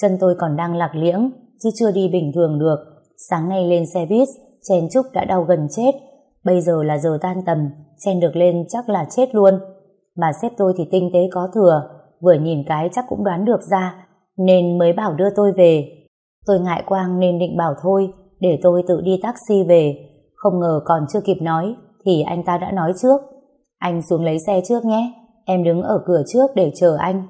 Chân tôi còn đang lạc liễng, chứ chưa đi bình thường được. Sáng nay lên xe buýt, chen chúc đã đau gần chết. Bây giờ là giờ tan tầm, chen được lên chắc là chết luôn. Mà xếp tôi thì tinh tế có thừa, vừa nhìn cái chắc cũng đoán được ra, nên mới bảo đưa tôi về. Tôi ngại quang nên định bảo thôi, để tôi tự đi taxi về. Không ngờ còn chưa kịp nói, thì anh ta đã nói trước. Anh xuống lấy xe trước nhé, em đứng ở cửa trước để chờ anh.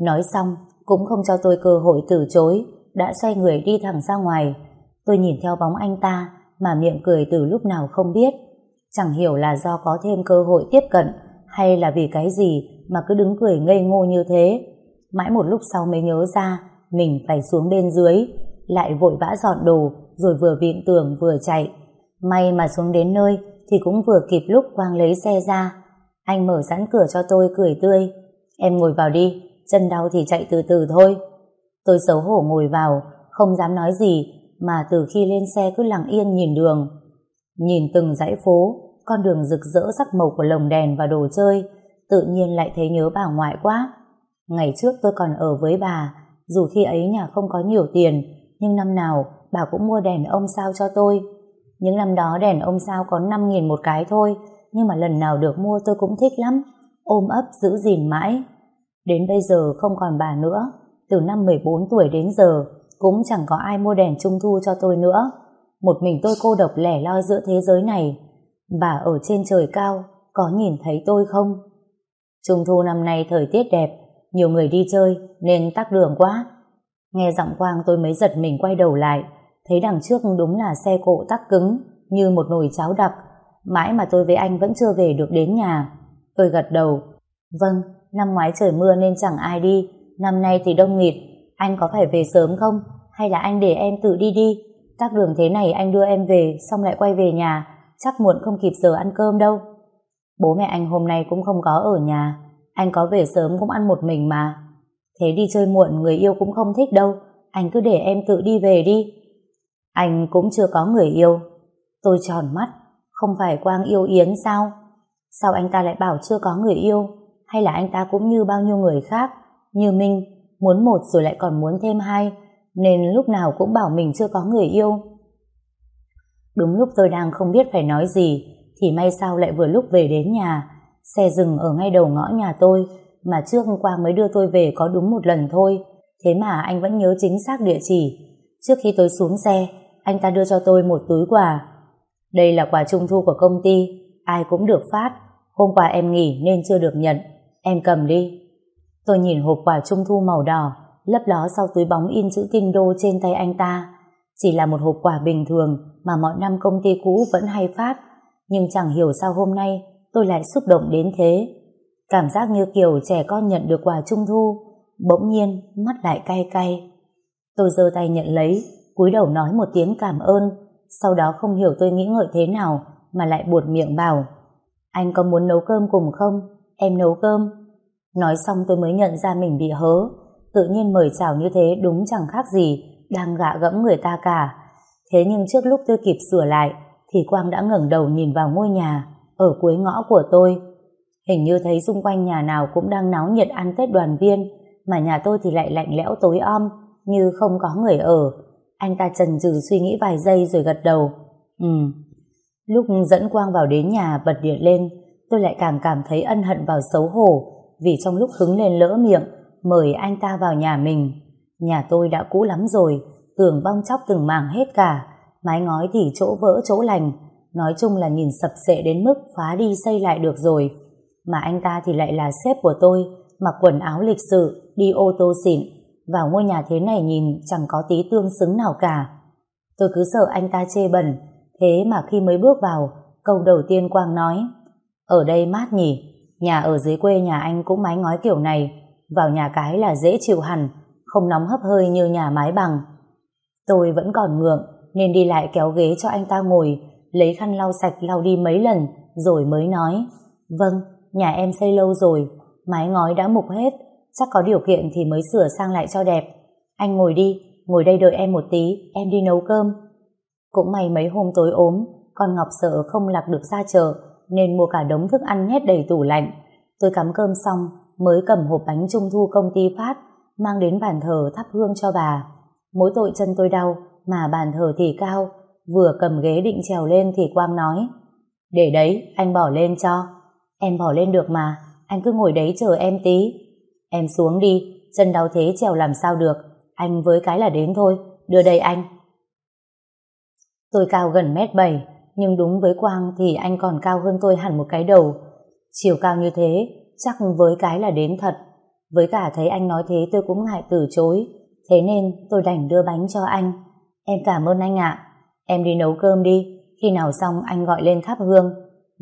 Nói xong, cũng không cho tôi cơ hội từ chối, đã xoay người đi thẳng ra ngoài. Tôi nhìn theo bóng anh ta, mà miệng cười từ lúc nào không biết. Chẳng hiểu là do có thêm cơ hội tiếp cận, hay là vì cái gì mà cứ đứng cười ngây ngô như thế. Mãi một lúc sau mới nhớ ra, mình phải xuống bên dưới, lại vội vã dọn đồ, rồi vừa viện tường vừa chạy. May mà xuống đến nơi, thì cũng vừa kịp lúc Quang lấy xe ra. Anh mở sẵn cửa cho tôi cười tươi. Em ngồi vào đi, chân đau thì chạy từ từ thôi. Tôi xấu hổ ngồi vào, không dám nói gì, mà từ khi lên xe cứ lặng yên nhìn đường. Nhìn từng dãy phố, con đường rực rỡ sắc màu của lồng đèn và đồ chơi, tự nhiên lại thấy nhớ bà ngoại quá. Ngày trước tôi còn ở với bà, dù khi ấy nhà không có nhiều tiền, nhưng năm nào bà cũng mua đèn ông sao cho tôi. Những năm đó đèn ông sao có 5.000 một cái thôi, nhưng mà lần nào được mua tôi cũng thích lắm, ôm ấp giữ gìn mãi. Đến bây giờ không còn bà nữa, từ năm 14 tuổi đến giờ cũng chẳng có ai mua đèn trung thu cho tôi nữa. Một mình tôi cô độc lẻ loi giữa thế giới này. Bà ở trên trời cao, có nhìn thấy tôi không? Trung thu năm nay thời tiết đẹp, nhiều người đi chơi nên tắc đường quá. Nghe giọng quang tôi mới giật mình quay đầu lại, thấy đằng trước đúng là xe cộ tắc cứng, như một nồi cháo đặc. Mãi mà tôi với anh vẫn chưa về được đến nhà. Tôi gật đầu. Vâng, năm ngoái trời mưa nên chẳng ai đi, năm nay thì đông nghịt. Anh có phải về sớm không? Hay là anh để em tự đi đi? Tắc đường thế này anh đưa em về, xong lại quay về nhà, chắc muộn không kịp giờ ăn cơm đâu. Bố mẹ anh hôm nay cũng không có ở nhà, anh có về sớm cũng ăn một mình mà. Thế đi chơi muộn người yêu cũng không thích đâu, anh cứ để em tự đi về đi. Anh cũng chưa có người yêu. Tôi tròn mắt, không phải Quang yêu Yến sao? Sao anh ta lại bảo chưa có người yêu? Hay là anh ta cũng như bao nhiêu người khác, như Minh, muốn một rồi lại còn muốn thêm hai, nên lúc nào cũng bảo mình chưa có người yêu. Đúng lúc tôi đang không biết phải nói gì, thì may sao lại vừa lúc về đến nhà. Xe dừng ở ngay đầu ngõ nhà tôi, mà trước Quang mới đưa tôi về có đúng một lần thôi. Thế mà anh vẫn nhớ chính xác địa chỉ. Trước khi tôi xuống xe, anh ta đưa cho tôi một túi quà. Đây là quà trung thu của công ty, ai cũng được phát. Hôm qua em nghỉ nên chưa được nhận, em cầm đi. Tôi nhìn hộp quà trung thu màu đỏ, lấp ló sau túi bóng in chữ kinh đô trên tay anh ta. Chỉ là một hộp quà bình thường mà mọi năm công ty cũ vẫn hay phát, nhưng chẳng hiểu sao hôm nay tôi lại xúc động đến thế. Cảm giác như kiểu trẻ con nhận được quà trung thu, bỗng nhiên mắt lại cay cay. Tôi giơ tay nhận lấy, cúi đầu nói một tiếng cảm ơn, sau đó không hiểu tôi nghĩ ngợi thế nào, mà lại buột miệng bảo. Anh có muốn nấu cơm cùng không? Em nấu cơm. Nói xong tôi mới nhận ra mình bị hớ. Tự nhiên mời chào như thế đúng chẳng khác gì đang gạ gẫm người ta cả. Thế nhưng trước lúc tôi kịp sửa lại, thì Quang đã ngẩng đầu nhìn vào ngôi nhà ở cuối ngõ của tôi. Hình như thấy xung quanh nhà nào cũng đang náo nhiệt ăn Tết đoàn viên, mà nhà tôi thì lại lạnh lẽo tối om, như không có người ở. Anh ta chần chừ suy nghĩ vài giây rồi gật đầu. Ừ. Lúc dẫn Quang vào đến nhà bật điện lên tôi lại càng cảm thấy ân hận vào xấu hổ vì trong lúc hứng lên lỡ miệng mời anh ta vào nhà mình. Nhà tôi đã cũ lắm rồi, tường bong chóc từng mảng hết cả, mái ngói thì chỗ vỡ chỗ lành, nói chung là nhìn sập sệ đến mức phá đi xây lại được rồi. Mà anh ta thì lại là sếp của tôi, mặc quần áo lịch sự, đi ô tô xịn, vào ngôi nhà thế này nhìn chẳng có tí tương xứng nào cả. Tôi cứ sợ anh ta chê bẩn, thế mà khi mới bước vào, câu đầu tiên Quang nói, ở đây mát nhỉ, nhà ở dưới quê nhà anh cũng mái ngói kiểu này, vào nhà cái là dễ chịu hẳn, không nóng hấp hơi như nhà mái bằng. Tôi vẫn còn ngượng, nên đi lại kéo ghế cho anh ta ngồi, lấy khăn lau sạch lau đi mấy lần, rồi mới nói, vâng, nhà em xây lâu rồi, mái ngói đã mục hết, chắc có điều kiện thì mới sửa sang lại cho đẹp. Anh ngồi đi, ngồi đây đợi em một tí, em đi nấu cơm. Cũng may mấy hôm tối ốm, con Ngọc sợ không lạc được ra chợ, nên mua cả đống thức ăn nhét đầy tủ lạnh. Tôi cắm cơm xong, mới cầm hộp bánh trung thu công ty phát, mang đến bàn thờ thắp hương cho bà. Mỗi tội chân tôi đau, mà bàn thờ thì cao, vừa cầm ghế định trèo lên thì Quang nói, để đấy, anh bỏ lên cho. Em bỏ lên được mà, anh cứ ngồi đấy chờ em tí. Em xuống đi, chân đau thế trèo làm sao được, anh với cái là đến thôi, đưa đây anh. Tôi cao gần mét bảy, nhưng đúng với Quang thì anh còn cao hơn tôi hẳn một cái đầu. Chiều cao như thế, chắc với cái là đến thật. Với cả thấy anh nói thế tôi cũng ngại từ chối, thế nên tôi đành đưa bánh cho anh. Em cảm ơn anh ạ. Em đi nấu cơm đi, khi nào xong anh gọi lên thắp hương.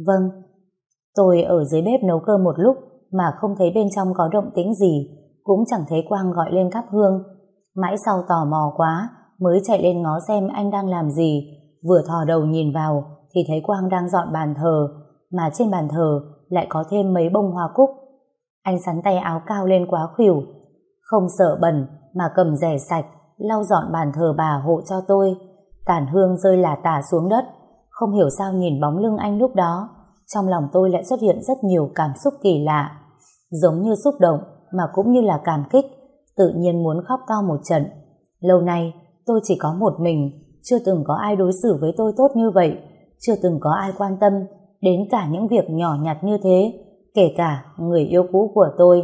Vâng. Tôi ở dưới bếp nấu cơm một lúc mà không thấy bên trong có động tĩnh gì, cũng chẳng thấy Quang gọi lên cắp hương. Mãi sau tò mò quá, mới chạy lên ngó xem anh đang làm gì, vừa thò đầu nhìn vào thì thấy Quang đang dọn bàn thờ, mà trên bàn thờ lại có thêm mấy bông hoa cúc. Anh sắn tay áo cao lên quá khuỷu, không sợ bẩn mà cầm rẻ sạch, lau dọn bàn thờ bà hộ cho tôi. Tàn hương rơi là tả xuống đất, không hiểu sao nhìn bóng lưng anh lúc đó, trong lòng tôi lại xuất hiện rất nhiều cảm xúc kỳ lạ, giống như xúc động mà cũng như là cảm kích, tự nhiên muốn khóc to một trận. Lâu nay, tôi chỉ có một mình, chưa từng có ai đối xử với tôi tốt như vậy, chưa từng có ai quan tâm đến cả những việc nhỏ nhặt như thế, kể cả người yêu cũ của tôi.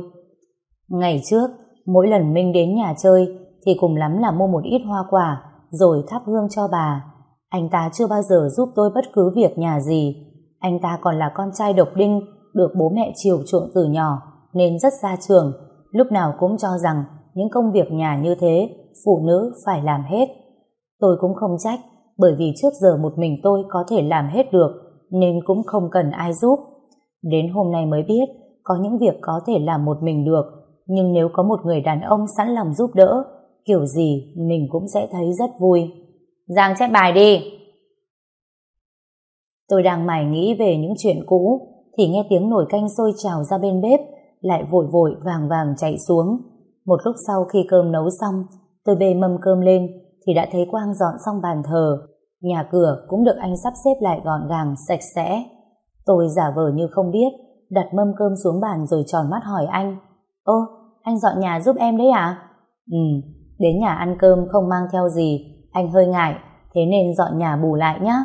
Ngày trước, mỗi lần Minh đến nhà chơi thì cùng lắm là mua một ít hoa quả rồi thắp hương cho bà. Anh ta chưa bao giờ giúp tôi bất cứ việc nhà gì. Anh ta còn là con trai độc đinh, được bố mẹ chiều chuộng từ nhỏ, nên rất ra trường, lúc nào cũng cho rằng những công việc nhà như thế, phụ nữ phải làm hết. Tôi cũng không trách, bởi vì trước giờ một mình tôi có thể làm hết được, nên cũng không cần ai giúp. Đến hôm nay mới biết, có những việc có thể làm một mình được, nhưng nếu có một người đàn ông sẵn lòng giúp đỡ, kiểu gì mình cũng sẽ thấy rất vui. Giang chép bài đi! Tôi đang mải nghĩ về những chuyện cũ, thì nghe tiếng nồi canh sôi trào ra bên bếp, lại vội vội vàng vàng chạy xuống. Một lúc sau khi cơm nấu xong, tôi bê mâm cơm lên, thì đã thấy Quang dọn xong bàn thờ. Nhà cửa cũng được anh sắp xếp lại gọn gàng, sạch sẽ. Tôi giả vờ như không biết, đặt mâm cơm xuống bàn rồi tròn mắt hỏi anh. ô anh dọn nhà giúp em đấy à? Ừ, đến nhà ăn cơm không mang theo gì, anh hơi ngại, thế nên dọn nhà bù lại nhá.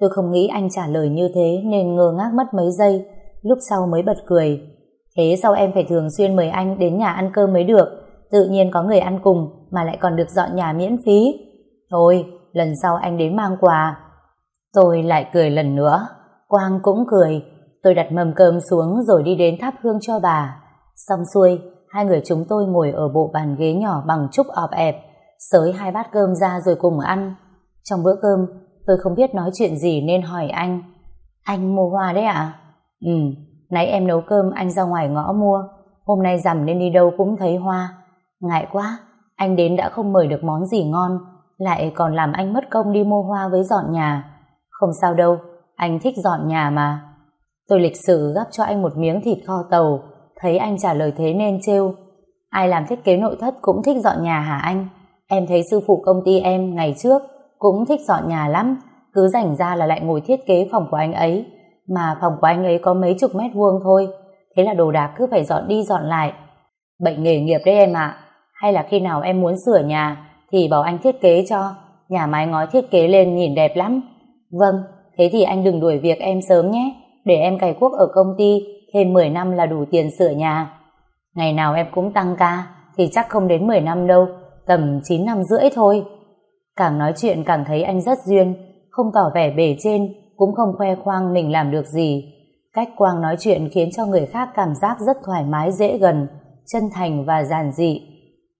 Tôi không nghĩ anh trả lời như thế nên ngơ ngác mất mấy giây, lúc sau mới bật cười. Thế sau em phải thường xuyên mời anh đến nhà ăn cơm mới được, tự nhiên có người ăn cùng mà lại còn được dọn nhà miễn phí. Thôi, lần sau anh đến mang quà. Tôi lại cười lần nữa, Quang cũng cười. Tôi đặt mâm cơm xuống rồi đi đến thắp hương cho bà. Xong xuôi, hai người chúng tôi ngồi ở bộ bàn ghế nhỏ bằng trúc ọp ẹp, sới hai bát cơm ra rồi cùng ăn. Trong bữa cơm, tôi không biết nói chuyện gì nên hỏi anh. Anh mua hoa đấy ạ? À? Ừ, nãy em nấu cơm anh ra ngoài ngõ mua. Hôm nay rằm nên đi đâu cũng thấy hoa. Ngại quá, anh đến đã không mời được món gì ngon, lại còn làm anh mất công đi mua hoa với dọn nhà. Không sao đâu, anh thích dọn nhà mà. Tôi lịch sử gắp cho anh một miếng thịt kho tàu, Thấy anh trả lời thế nên trêu. Ai làm thiết kế nội thất cũng thích dọn nhà hả anh? Em thấy sư phụ công ty em ngày trước cũng thích dọn nhà lắm. Cứ rảnh ra là lại ngồi thiết kế phòng của anh ấy. Mà phòng của anh ấy có mấy chục mét vuông thôi. Thế là đồ đạc cứ phải dọn đi dọn lại. Bệnh nghề nghiệp đấy em ạ. Hay là khi nào em muốn sửa nhà thì bảo anh thiết kế cho. Nhà mái ngói thiết kế lên nhìn đẹp lắm. Vâng, thế thì anh đừng đuổi việc em sớm nhé. Để em cày cuốc ở công ty thêm 10 năm là đủ tiền sửa nhà. Ngày nào em cũng tăng ca thì chắc không đến 10 năm đâu, tầm 9 năm rưỡi thôi. Càng nói chuyện càng thấy anh rất duyên, không tỏ vẻ bề trên, cũng không khoe khoang mình làm được gì. Cách Quang nói chuyện khiến cho người khác cảm giác rất thoải mái dễ gần, chân thành và giản dị.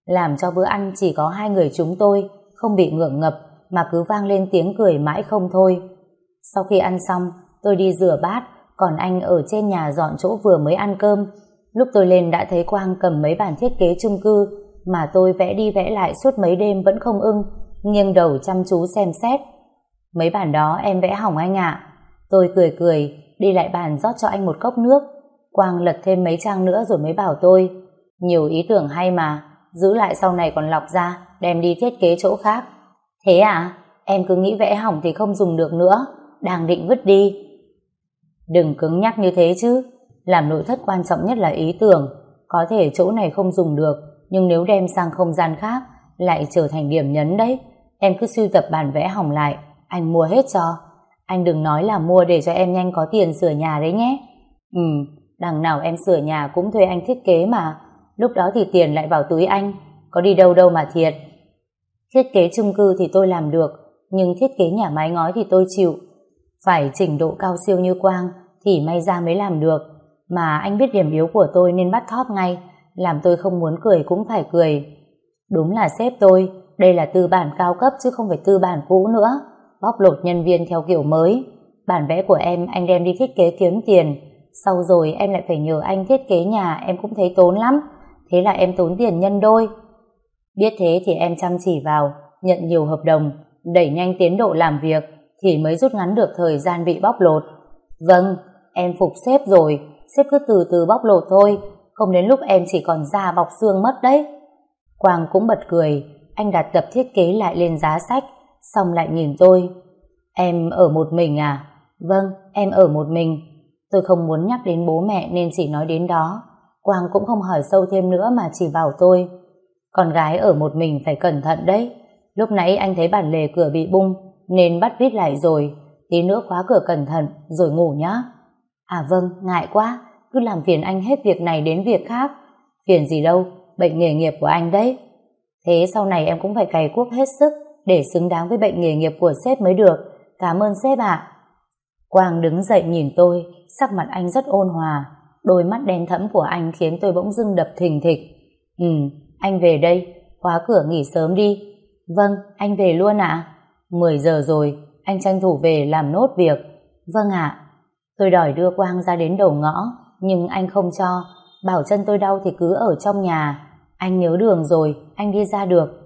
Làm cho bữa ăn chỉ có hai người chúng tôi, không bị ngượng ngập, mà cứ vang lên tiếng cười mãi không thôi. Sau khi ăn xong, tôi đi rửa bát, còn anh ở trên nhà dọn chỗ vừa mới ăn cơm. Lúc tôi lên đã thấy Quang cầm mấy bản thiết kế chung cư mà tôi vẽ đi vẽ lại suốt mấy đêm vẫn không ưng, nghiêng đầu chăm chú xem xét. Mấy bản đó em vẽ hỏng anh ạ. Tôi cười cười, đi lại bàn rót cho anh một cốc nước. Quang lật thêm mấy trang nữa rồi mới bảo tôi. Nhiều ý tưởng hay mà, giữ lại sau này còn lọc ra, đem đi thiết kế chỗ khác. Thế à? Em cứ nghĩ vẽ hỏng thì không dùng được nữa, đang định vứt đi. Đừng cứng nhắc như thế chứ, làm nội thất quan trọng nhất là ý tưởng, có thể chỗ này không dùng được, nhưng nếu đem sang không gian khác, lại trở thành điểm nhấn đấy. Em cứ sưu tập bản vẽ hỏng lại, anh mua hết cho. Anh đừng nói là mua để cho em nhanh có tiền sửa nhà đấy nhé. Ừ, đằng nào em sửa nhà cũng thuê anh thiết kế mà, lúc đó thì tiền lại vào túi anh, có đi đâu đâu mà thiệt. Thiết kế chung cư thì tôi làm được, nhưng thiết kế nhà mái ngói thì tôi chịu. Phải trình độ cao siêu như Quang thì may ra mới làm được. Mà anh biết điểm yếu của tôi nên bắt thóp ngay, làm tôi không muốn cười cũng phải cười. Đúng là sếp tôi, đây là tư bản cao cấp chứ không phải tư bản cũ nữa. Bóc lột nhân viên theo kiểu mới. Bản vẽ của em anh đem đi thiết kế kiếm tiền. Sau rồi em lại phải nhờ anh thiết kế nhà em cũng thấy tốn lắm. Thế là em tốn tiền nhân đôi. Biết thế thì em chăm chỉ vào, nhận nhiều hợp đồng, đẩy nhanh tiến độ làm việc thì mới rút ngắn được thời gian bị bóc lột. Vâng, em phục sếp rồi, sếp cứ từ từ bóc lột thôi, không đến lúc em chỉ còn da bọc xương mất đấy. Quang cũng bật cười, anh đặt tập thiết kế lại lên giá sách, xong lại nhìn tôi. Em ở một mình à? Vâng, em ở một mình. Tôi không muốn nhắc đến bố mẹ nên chỉ nói đến đó. Quang cũng không hỏi sâu thêm nữa mà chỉ bảo tôi. Con gái ở một mình phải cẩn thận đấy. Lúc nãy anh thấy bản lề cửa bị bung, nên bắt vít lại rồi. Tí nữa khóa cửa cẩn thận, rồi ngủ nhá. À vâng, ngại quá, cứ làm phiền anh hết việc này đến việc khác. Phiền gì đâu, bệnh nghề nghiệp của anh đấy. Thế sau này em cũng phải cày cuốc hết sức để xứng đáng với bệnh nghề nghiệp của sếp mới được. Cảm ơn sếp ạ. Quang đứng dậy nhìn tôi, sắc mặt anh rất ôn hòa. Đôi mắt đen thẫm của anh khiến tôi bỗng dưng đập thình thịch. Ừ, anh về đây, khóa cửa nghỉ sớm đi. Vâng, anh về luôn ạ. À? 10 giờ rồi, anh tranh thủ về làm nốt việc. Vâng ạ. Tôi đòi đưa Quang ra đến đầu ngõ, nhưng anh không cho. Bảo chân tôi đau thì cứ ở trong nhà. Anh nhớ đường rồi, anh đi ra được.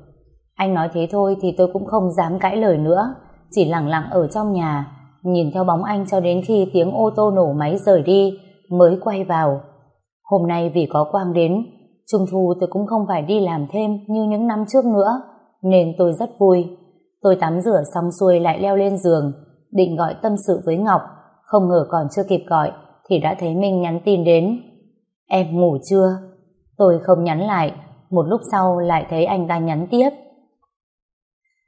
Anh nói thế thôi thì tôi cũng không dám cãi lời nữa. Chỉ lặng lặng ở trong nhà, nhìn theo bóng anh cho đến khi tiếng ô tô nổ máy rời đi, mới quay vào. Hôm nay vì có Quang đến, Trung thu tôi cũng không phải đi làm thêm như những năm trước nữa, nên tôi rất vui. Tôi tắm rửa xong xuôi lại leo lên giường, định gọi tâm sự với Ngọc, không ngờ còn chưa kịp gọi, thì đã thấy Minh nhắn tin đến. Em ngủ chưa? Tôi không nhắn lại, một lúc sau lại thấy anh ta nhắn tiếp.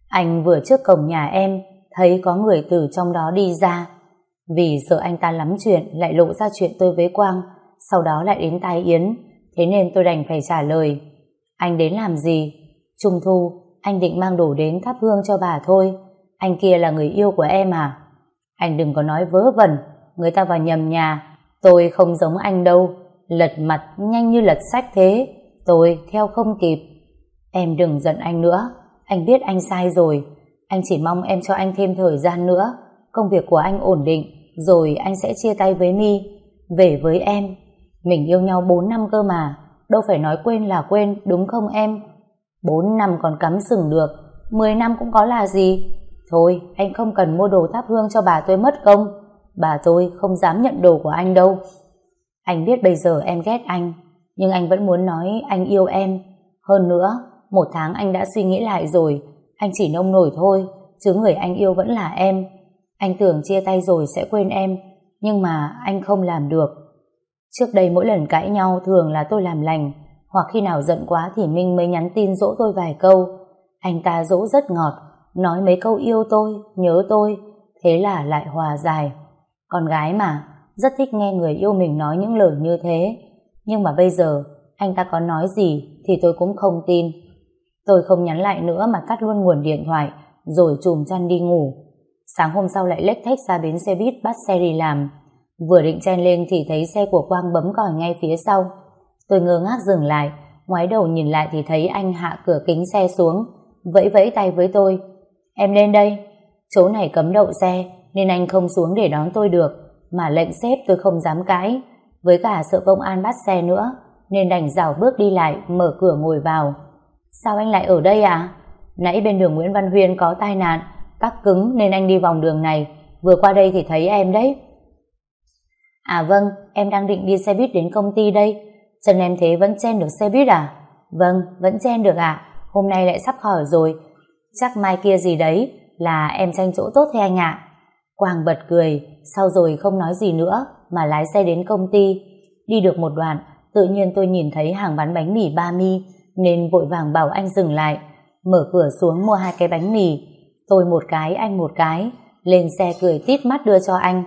Anh vừa trước cổng nhà em, thấy có người từ trong đó đi ra. Vì sợ anh ta lắm chuyện, lại lộ ra chuyện tôi với Quang, sau đó lại đến tai Yến, thế nên tôi đành phải trả lời. Anh đến làm gì? Trung thu, anh định mang đồ đến thắp hương cho bà thôi. Anh kia là người yêu của em à? Anh đừng có nói vớ vẩn, người ta vào nhầm nhà. Tôi không giống anh đâu, lật mặt nhanh như lật sách thế. Tôi theo không kịp. Em đừng giận anh nữa, anh biết anh sai rồi. Anh chỉ mong em cho anh thêm thời gian nữa. Công việc của anh ổn định, rồi anh sẽ chia tay với My, về với em. Mình yêu nhau 4 năm cơ mà, đâu phải nói quên là quên, đúng không em? 4 năm còn cắm sừng được, 10 năm cũng có là gì? Thôi, anh không cần mua đồ thắp hương cho bà tôi mất công. Bà tôi không dám nhận đồ của anh đâu. Anh biết bây giờ em ghét anh, nhưng anh vẫn muốn nói anh yêu em. Hơn nữa, một tháng anh đã suy nghĩ lại rồi, anh chỉ nông nổi thôi, chứ người anh yêu vẫn là em. Anh tưởng chia tay rồi sẽ quên em, nhưng mà anh không làm được. Trước đây mỗi lần cãi nhau thường là tôi làm lành, hoặc khi nào giận quá thì Minh mới nhắn tin dỗ tôi vài câu. Anh ta dỗ rất ngọt, nói mấy câu yêu tôi, nhớ tôi, thế là lại hòa giải. Con gái mà, rất thích nghe người yêu mình nói những lời như thế. Nhưng mà bây giờ, anh ta có nói gì thì tôi cũng không tin. Tôi không nhắn lại nữa mà cắt luôn nguồn điện thoại, rồi chùm chăn đi ngủ. Sáng hôm sau lại lếch thách ra bến xe buýt bắt xe đi làm. Vừa định chen lên thì thấy xe của Quang bấm còi ngay phía sau. Tôi ngơ ngác dừng lại, ngoái đầu nhìn lại thì thấy anh hạ cửa kính xe xuống, vẫy vẫy tay với tôi. Em lên đây. Chỗ này cấm đậu xe, nên anh không xuống để đón tôi được, mà lệnh xếp tôi không dám cãi. Với cả sợ công an bắt xe nữa, nên đành rảo bước đi lại, mở cửa ngồi vào. Sao anh lại ở đây à? Nãy bên đường Nguyễn Văn Huyên có tai nạn, tắc cứng nên anh đi vòng đường này. Vừa qua đây thì thấy em đấy. À vâng, em đang định đi xe buýt đến công ty đây. Chân em thế vẫn chen được xe buýt à? Vâng, vẫn chen được ạ. Hôm nay lại sắp khỏi rồi. Chắc mai kia gì đấy là em tranh chỗ tốt thế anh ạ. Quang bật cười, sau rồi không nói gì nữa mà lái xe đến công ty. Đi được một đoạn, tự nhiên tôi nhìn thấy hàng bán bánh mì ba mi nên vội vàng bảo anh dừng lại. Mở cửa xuống mua hai cái bánh mì. Tôi một cái, anh một cái. Lên xe cười tít mắt đưa cho anh.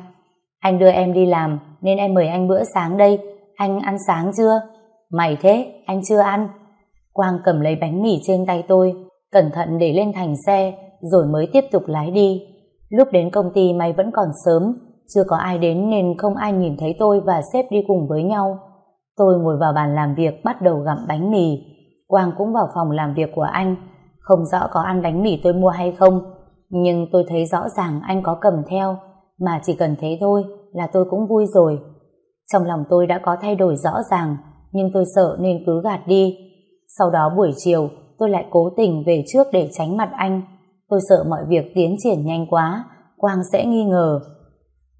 Anh đưa em đi làm nên em mời anh bữa sáng đây. Anh ăn sáng chưa? Mày thế, anh chưa ăn. Quang cầm lấy bánh mì trên tay tôi, cẩn thận để lên thành xe, rồi mới tiếp tục lái đi. Lúc đến công ty mày vẫn còn sớm, chưa có ai đến nên không ai nhìn thấy tôi và sếp đi cùng với nhau. Tôi ngồi vào bàn làm việc bắt đầu gặm bánh mì. Quang cũng vào phòng làm việc của anh. Không rõ có ăn bánh mì tôi mua hay không, nhưng tôi thấy rõ ràng anh có cầm theo, mà chỉ cần thế thôi là tôi cũng vui rồi. Trong lòng tôi đã có thay đổi rõ ràng, nhưng tôi sợ nên cứ gạt đi. Sau đó buổi chiều, tôi lại cố tình về trước để tránh mặt anh. Tôi sợ mọi việc tiến triển nhanh quá, Quang sẽ nghi ngờ.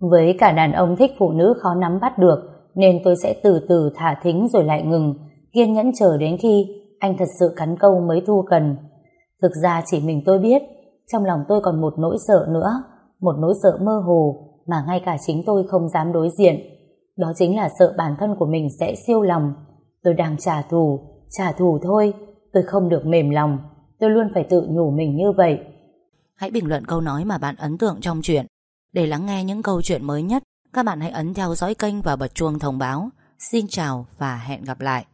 Với cả đàn ông thích phụ nữ khó nắm bắt được, nên tôi sẽ từ từ thả thính rồi lại ngừng, kiên nhẫn chờ đến khi anh thật sự cắn câu mới thu cần. Thực ra chỉ mình tôi biết, trong lòng tôi còn một nỗi sợ nữa, một nỗi sợ mơ hồ mà ngay cả chính tôi không dám đối diện. Đó chính là sợ bản thân của mình sẽ siêu lòng. Tôi đang trả thù, trả thù thôi, tôi không được mềm lòng. Tôi luôn phải tự nhủ mình như vậy. Hãy bình luận câu nói mà bạn ấn tượng trong chuyện. Để lắng nghe những câu chuyện mới nhất, các bạn hãy ấn theo dõi kênh và bật chuông thông báo. Xin chào và hẹn gặp lại.